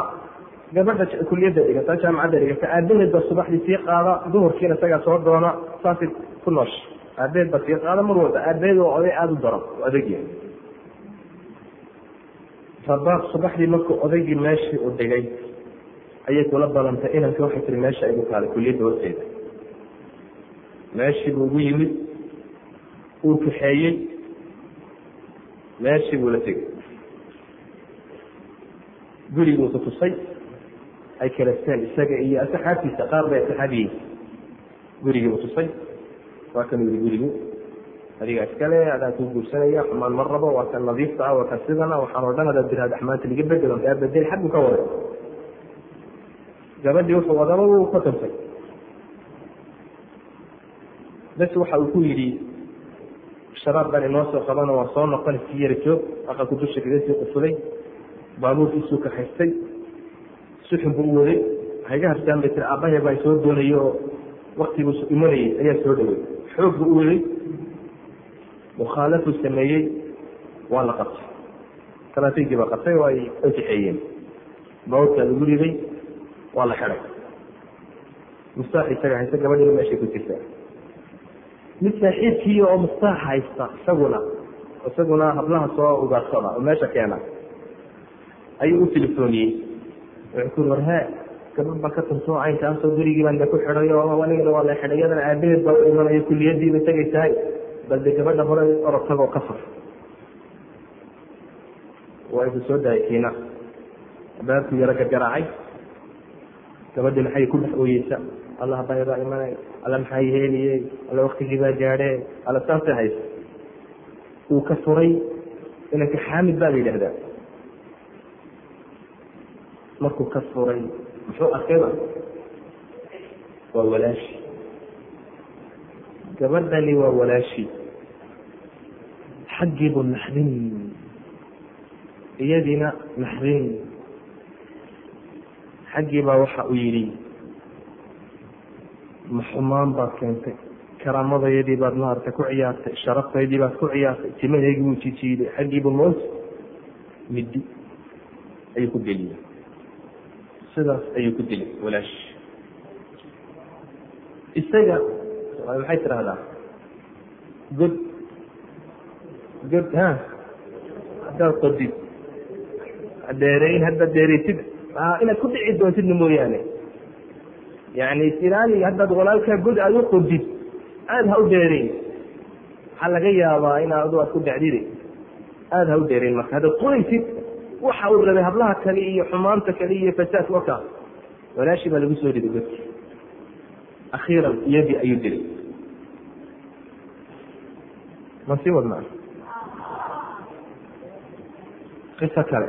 gabadha kuliyadda dhigata jaamacadda dhigata aabaheed baa subaxdii sii qaada duhurkiina isagaa soo doona saasay ku noosha aabaheed baa sii qaada mar walba aabaheed waa oday aada u daran oo adagyahay rabaaq subaxdii markuu odaygii meeshii u dhigay ayay kula balantay inanka waxay tiri meesha igu taalay kuliyadda horteeda. Meeshii buu ugu yimid uu kaxeeyey meeshii buu la tegey. Guriguu tutusay ay kalasteen isaga iyo asxaabtiisa qaar bay asxaabiyiin gurigii uu tusay. Waa kan yiri gurigu adigaa iskale adaan kuu guursanaya xumaan ma rabo waa kan nadiifta ah waa kan sidana waxaan oo dhan adaad tiraada axmaanta liga bedelo kaa bedel xaggu ka waday. Gabadhii wuxuu wadaba wuu ka tuntay bes waxa uu ku yidhi sharaab baan inoo soo qabano waa soo noqon iski yara joog aqalku dusha kaga sii qufulay baabuurkiisuu ka haystay suxun buu waday. Hayga harstaan bay tiri aabbahe baa soo doonayay oo waktiguu imanayay ayaa soo dhawey xoog buu u waday. Mukhaalafuu sameeyey waa la qabtay. Talaatiigii baa qabtay oo ay kaxeeyeen baabuurkaa lagu riday waa la xidhay. Mustaax isaga haysta gabadhiina meeshay ku jirtaa. Mid saaxiibkiiyo oo mustaax haysta isaguna isaguna hablaha soo ugaarsada oo meesha keena ayuu u telefooniyey wuxuu war hee gabad baa ka tunto caynkaasoo gurigii baan ku xidhay oo anigana waa la xidhay iyadana aabaheed baa u imanayo kuliyadiiba tagay tahay. Bal de gabadha hore orotagoo ka fur waa isu soo daayay kiina. Baabkuu yaro gargaraacay. Gabadhii maxay ku dhex ooyeysa? Allah baydaa imanay alla maxaa yeeliyey alla waktigii baa gaadhee alla saasay haysa. Uu ka furay inanka xaamid baa la yidhahdaa markuu ka furay muxuu arkayba waa walaashi. Gabadhani waa walaashi. Xaggiibu naxdin iyadiina naxdin xaggii baa waxa uu yidhi ma xumaan baad keentay. Karaamadayadii baad maarata ku ciyaartay sharaftaydii baad ku ciyaartay timahaygii wuu jijiiday. Xaggiibu moos middi ayuu ku geliyey sidaas ayuu ku dilay walaash isaga maxay tidahdaa god god ha haddaad qodid dheereyn haddaad dheereysid inaad ku dhici doontidna mooyaane. Yani ilaali haddaad walaalkaa god aad u qodid aada ha u dheereyn waxaa laga yaabaa in adu aad ku dhacdide aada ha u dheereyn marka haddaad qoraysid waxa uu rabay hablaha kale iyo xumaanta kale iyo fasaadka wakaas walaashii baa lagu soo riday godki akhiiran iyadii ayuu dilay. Ma sii wadnaa qiso kale.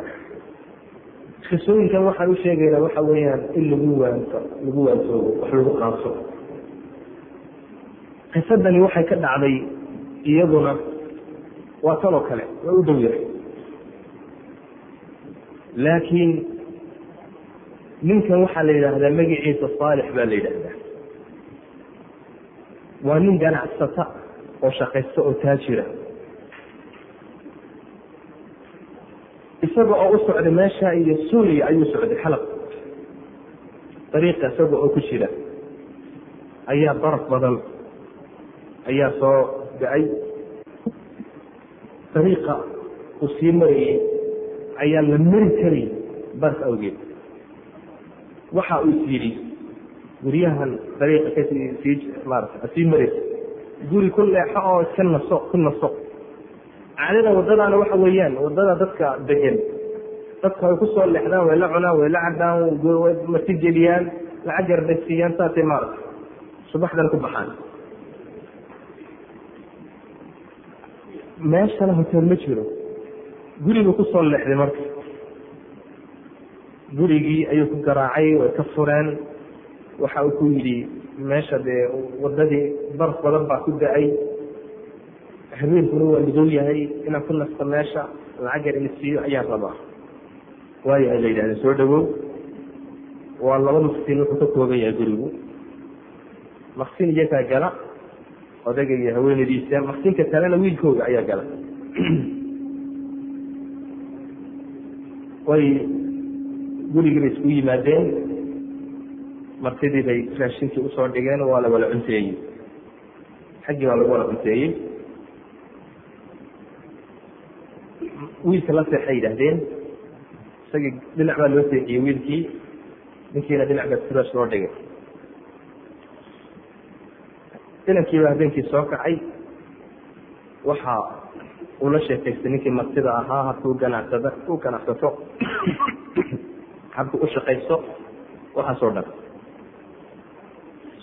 Qisooyinkan waxaan u sheegaynaa waxa weeyaan in lagu waanto lagu waansoobo wax lagu qaanso. Qisadani waxay ka dhacday iyaduna waa tan oo kale waa u dhow yahay laakiin ninkan waxaa la yidhaahdaa magaciisa saalix baa la yidhaahdaa. Waa nin ganacsata oo shaqaysta oo taajira. Isaga oo u socday meesha iyo suuriya ayuu socday xalab dariiqa isaga oo ku jira ayaa baraf badan ayaa soo da'ay. Dariiqa uu sii marayey ayaa la mari karay barf awgeed. Waxa uu yidhi guryahan dariiqa ka sii sii maraysa guri ku leexo oo iska naso ku naso. Caadada waddadaana waxa weeyaan waddada dadka degan dadka way ku soo leexdaan way la cunaan way la cabaan masi geliyaan lacag yarbasiiyaan saasay maarata subaxdan ku baxaan. Meeshana hotel ma jiro guriguu ku soo leexday marka. Gurigii ayuu ku garaacay way ka fureen. Waxa uu ku yidhi meesha dee wadadii barf badan baa ku da'ay. Habeenkuna waa madow yahay inaan ku nasto meesha lacag yar ina siiyo ayaan rabaa waayo ay la yidhahdeen soo dhawow waa laba maqsin wuxuu ka kooban yahay gurigu. Maqsin iyagaa gala odayga iyo haweenadiisa maqsinka kalena wiilkooga ayaa gala way gurigii bay isku yimaadeen. Martidii bay raashinkii u soo dhigeen waa la wala cunteeyey. Xaggii waa lagu wala cunteeyey. Wiilka la seexay yidhaahdeen isagii dhinac baa loo seexiyey wiilkii ninkiina dhinac baa furash loo dhigay. Inankiiba habeenkii soo kacay. Waxa uu la sheekaystay ninkii martida ahaa habkuu ganacsada u ganacsato habku u shaqayso waxaasoo dhan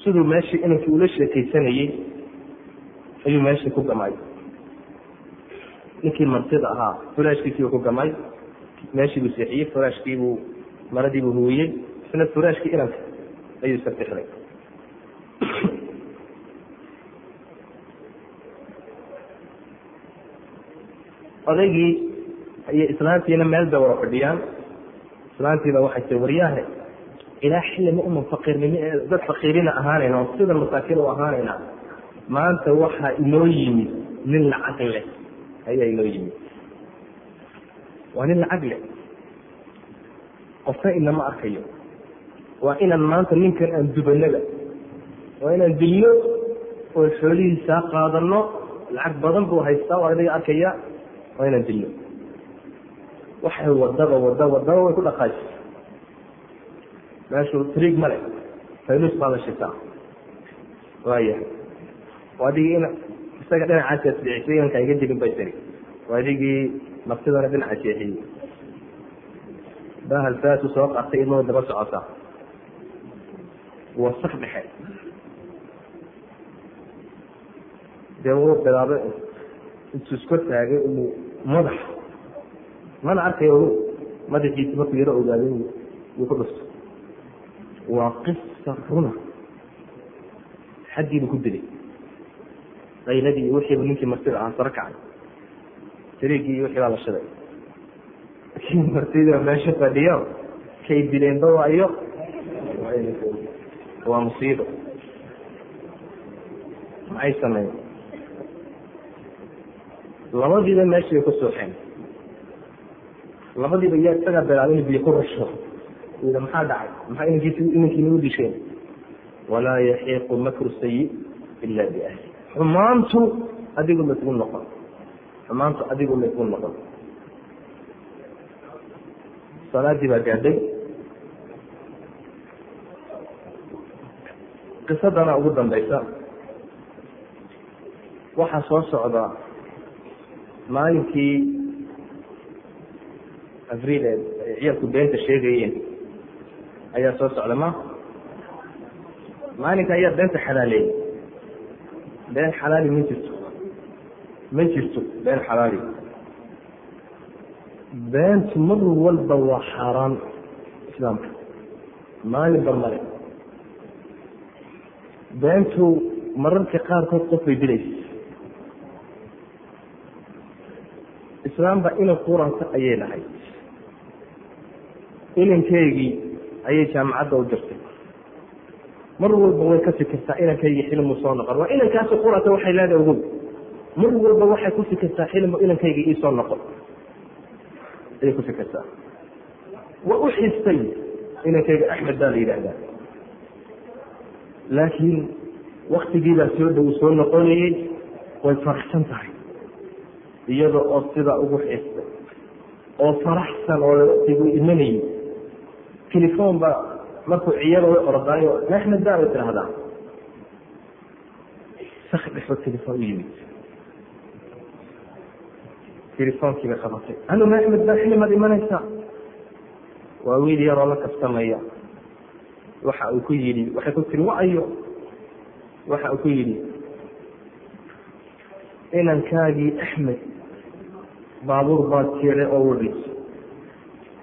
siduu meeshii inankii ula sheekaysanayey ayuu meeshii ku gamay. Ninkii martida ahaa furaashkiisiibuu ku gamay meeshii buu seexiyey furaashkiibuu maradiibuu huwiyey isna furaashkii inanka ayuu iska tixray odaygii iyo islaantiina meel bay wada fadhiyaan. Islaantiiba waxay tii waryaahe ilaa xilli ma uman faqiirnimo dad faqiirina ahaanayna oo sida masaakiin u ahaanayna maanta waxaa inoo yimid nin lacag leh. Ayaa inoo yimid. Waa nin lacag leh. Qofna inama arkayo. Waa inaan maanta ninkan aan dubanaba. Waa inaan dilno oo xoolihiisaa qaadano. Lacag badan buu haystaa waa adiga arkaya waa inaan dilno waxay wadaba wada wadaba way ku dhaqaajisa meeshu triig male faynus baa la shitaa waayahay waa adigii in isaga dhinacaas asbicisay inanka iga dilin bay tiri. Adigii naftidana dhinaca jeexiyey bahal saasu soo qartay idmoo daba socota. Waa sak dhexe. Dee wuu bilaabay. Intuu iska taagay inuu madax. Mana arkayo madaxiisi markuu yaro ogaaday wuu ku dhufto waa qisa runa. Xaggiibu ku dilay. Qayladii iyo wixiibu ninkii martida ahaa saro kacay. Tariigii iyo wixii baa la shiday. Kii martida meesha fadhiyo kay dileenba waayo. Waa musiibo. Maxay sameeyen labadiiba meeshii bay ku suuxeen labadiiba yaa isagaa bilaabay inu biyo ku rasho ida maxaa dhacay? Maxaa inankiis inankiina u disheen walaa yaxiiqu makru sayi ila biahli xumaantu adigu maisgu noqon. Xumaantu adigu maisgu noqon. Salaadii baa gaadhay. Qisadana ugu dambaysa. Waxaa soo socda maalinkii avril ee ciyalku beenta sheegayeen ayaa soo socda ma? Maalinka ayaa beenta xalaaleeyey been xalaali ma jirto. Ma jirto been xalaali. Beentu mar walba waa xaaraan islaamka. Maalinba male. Beentu mararka qaarkood qof bay dilaysa islaamba inan kuranta ayay lahayd inankeygii ayay jaamacadda u dirtay mar walba way ka fikirtaa inankaygii xilmu soo noqon. Waa inankaasi quranta waxay leedahay ogow mar walba waxay ku fikirtaa xilmu inankaygii iisoo noqon. Ayay ku fikirtaa. Waa u xistay inankayga axmed baa la yidhaahdaa. Laakiin waktigiibaa soo dhow soo noqonayey way faraxsan tahay iyada oo sidaa ugu xistay oo faraxsan oo waktigu imanayay telefon ba markuu ciyada way ordaayo axmed baa bay tidhaahdaa sak dhexo telefon u yimid. Telefoonkii bay qabatay. Anu axmed baa xilimaad imanaysaa waa wiil yaroo la kastamaya. Waxa uu ku yidhi waxay ku tiri waayo. Waxa uu ku yidhi inankaagii axmed baabuur baad jeeday oo wadhis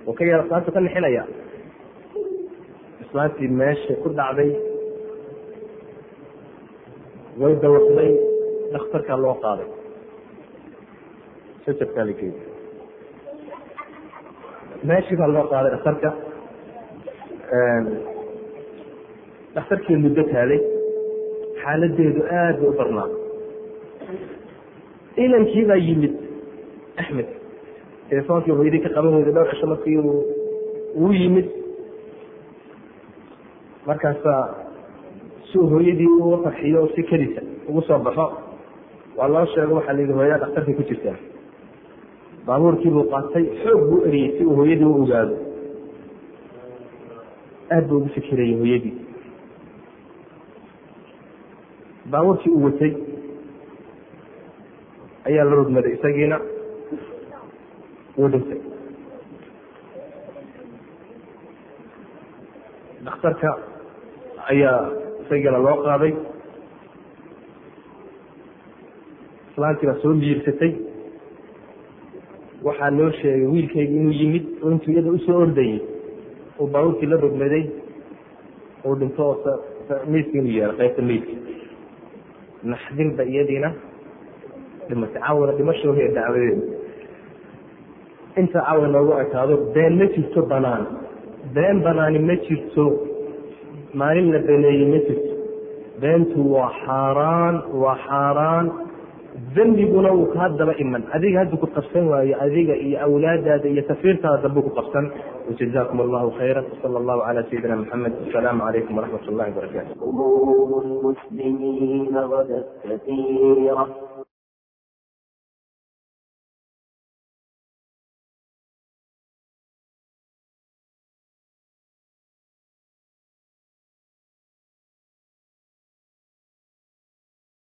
oo ka yar islaantu ka nixinaya. Islaantii meesha ku dhacday way dawaqday dhakhtarkaa loo qaaday. Jajabkaa la geeyey meeshii baa loo qaaday dhakhtarka. Dhakhtarkii muddo taalay xaaladeedu aad bay u darnaa inankii baa yimid axmed telefoonkii hooyadii ka qaban weyday dhowr cisho markii uu yimid. Markaasaa si uu hooyadii uga farxiyo si kedisa ugu soo baxo waa loo sheego waxaa la yidhi hooyada dhakhtarkay ku jirtaa baabuurkii buu qaatay xoog buu eriyey si uu hooyadii u ogaado. Aad buu ugu fikirayay hooyadii. Baabuurkii uu watay ayaa la rogmaday isagiina wuu dhintay dhakhtarka ayaa isagiina loo qaaday islaantii baa soo miirsatay waxaa loo sheegay wiilkayga inuu yimid oo iyada u soo ordayey uu baabuurkii la rogmaday uu dhinto oo meydka inuu yeelo qaybta meydka naxdinba iyadiina dhimatay caawina dhimashoohiya dacwadeeda inta caawa noogu ekaado been ma jirto banaan. Been banaani ma jirto maalin la beneeyey ma jirto. Beentu waa xaaraan waa xaaraan. Dembiguna wuu kaa daba iman. Adiga haddu ku qabsan waayo adiga iyo awlaadaada iyo tafiirtaada dambu ku qabsan. Wajazakum allahu khayra wsala allahu cala sayidina maxamed asalaamu calaykum waraxmat ullahi wabarakatu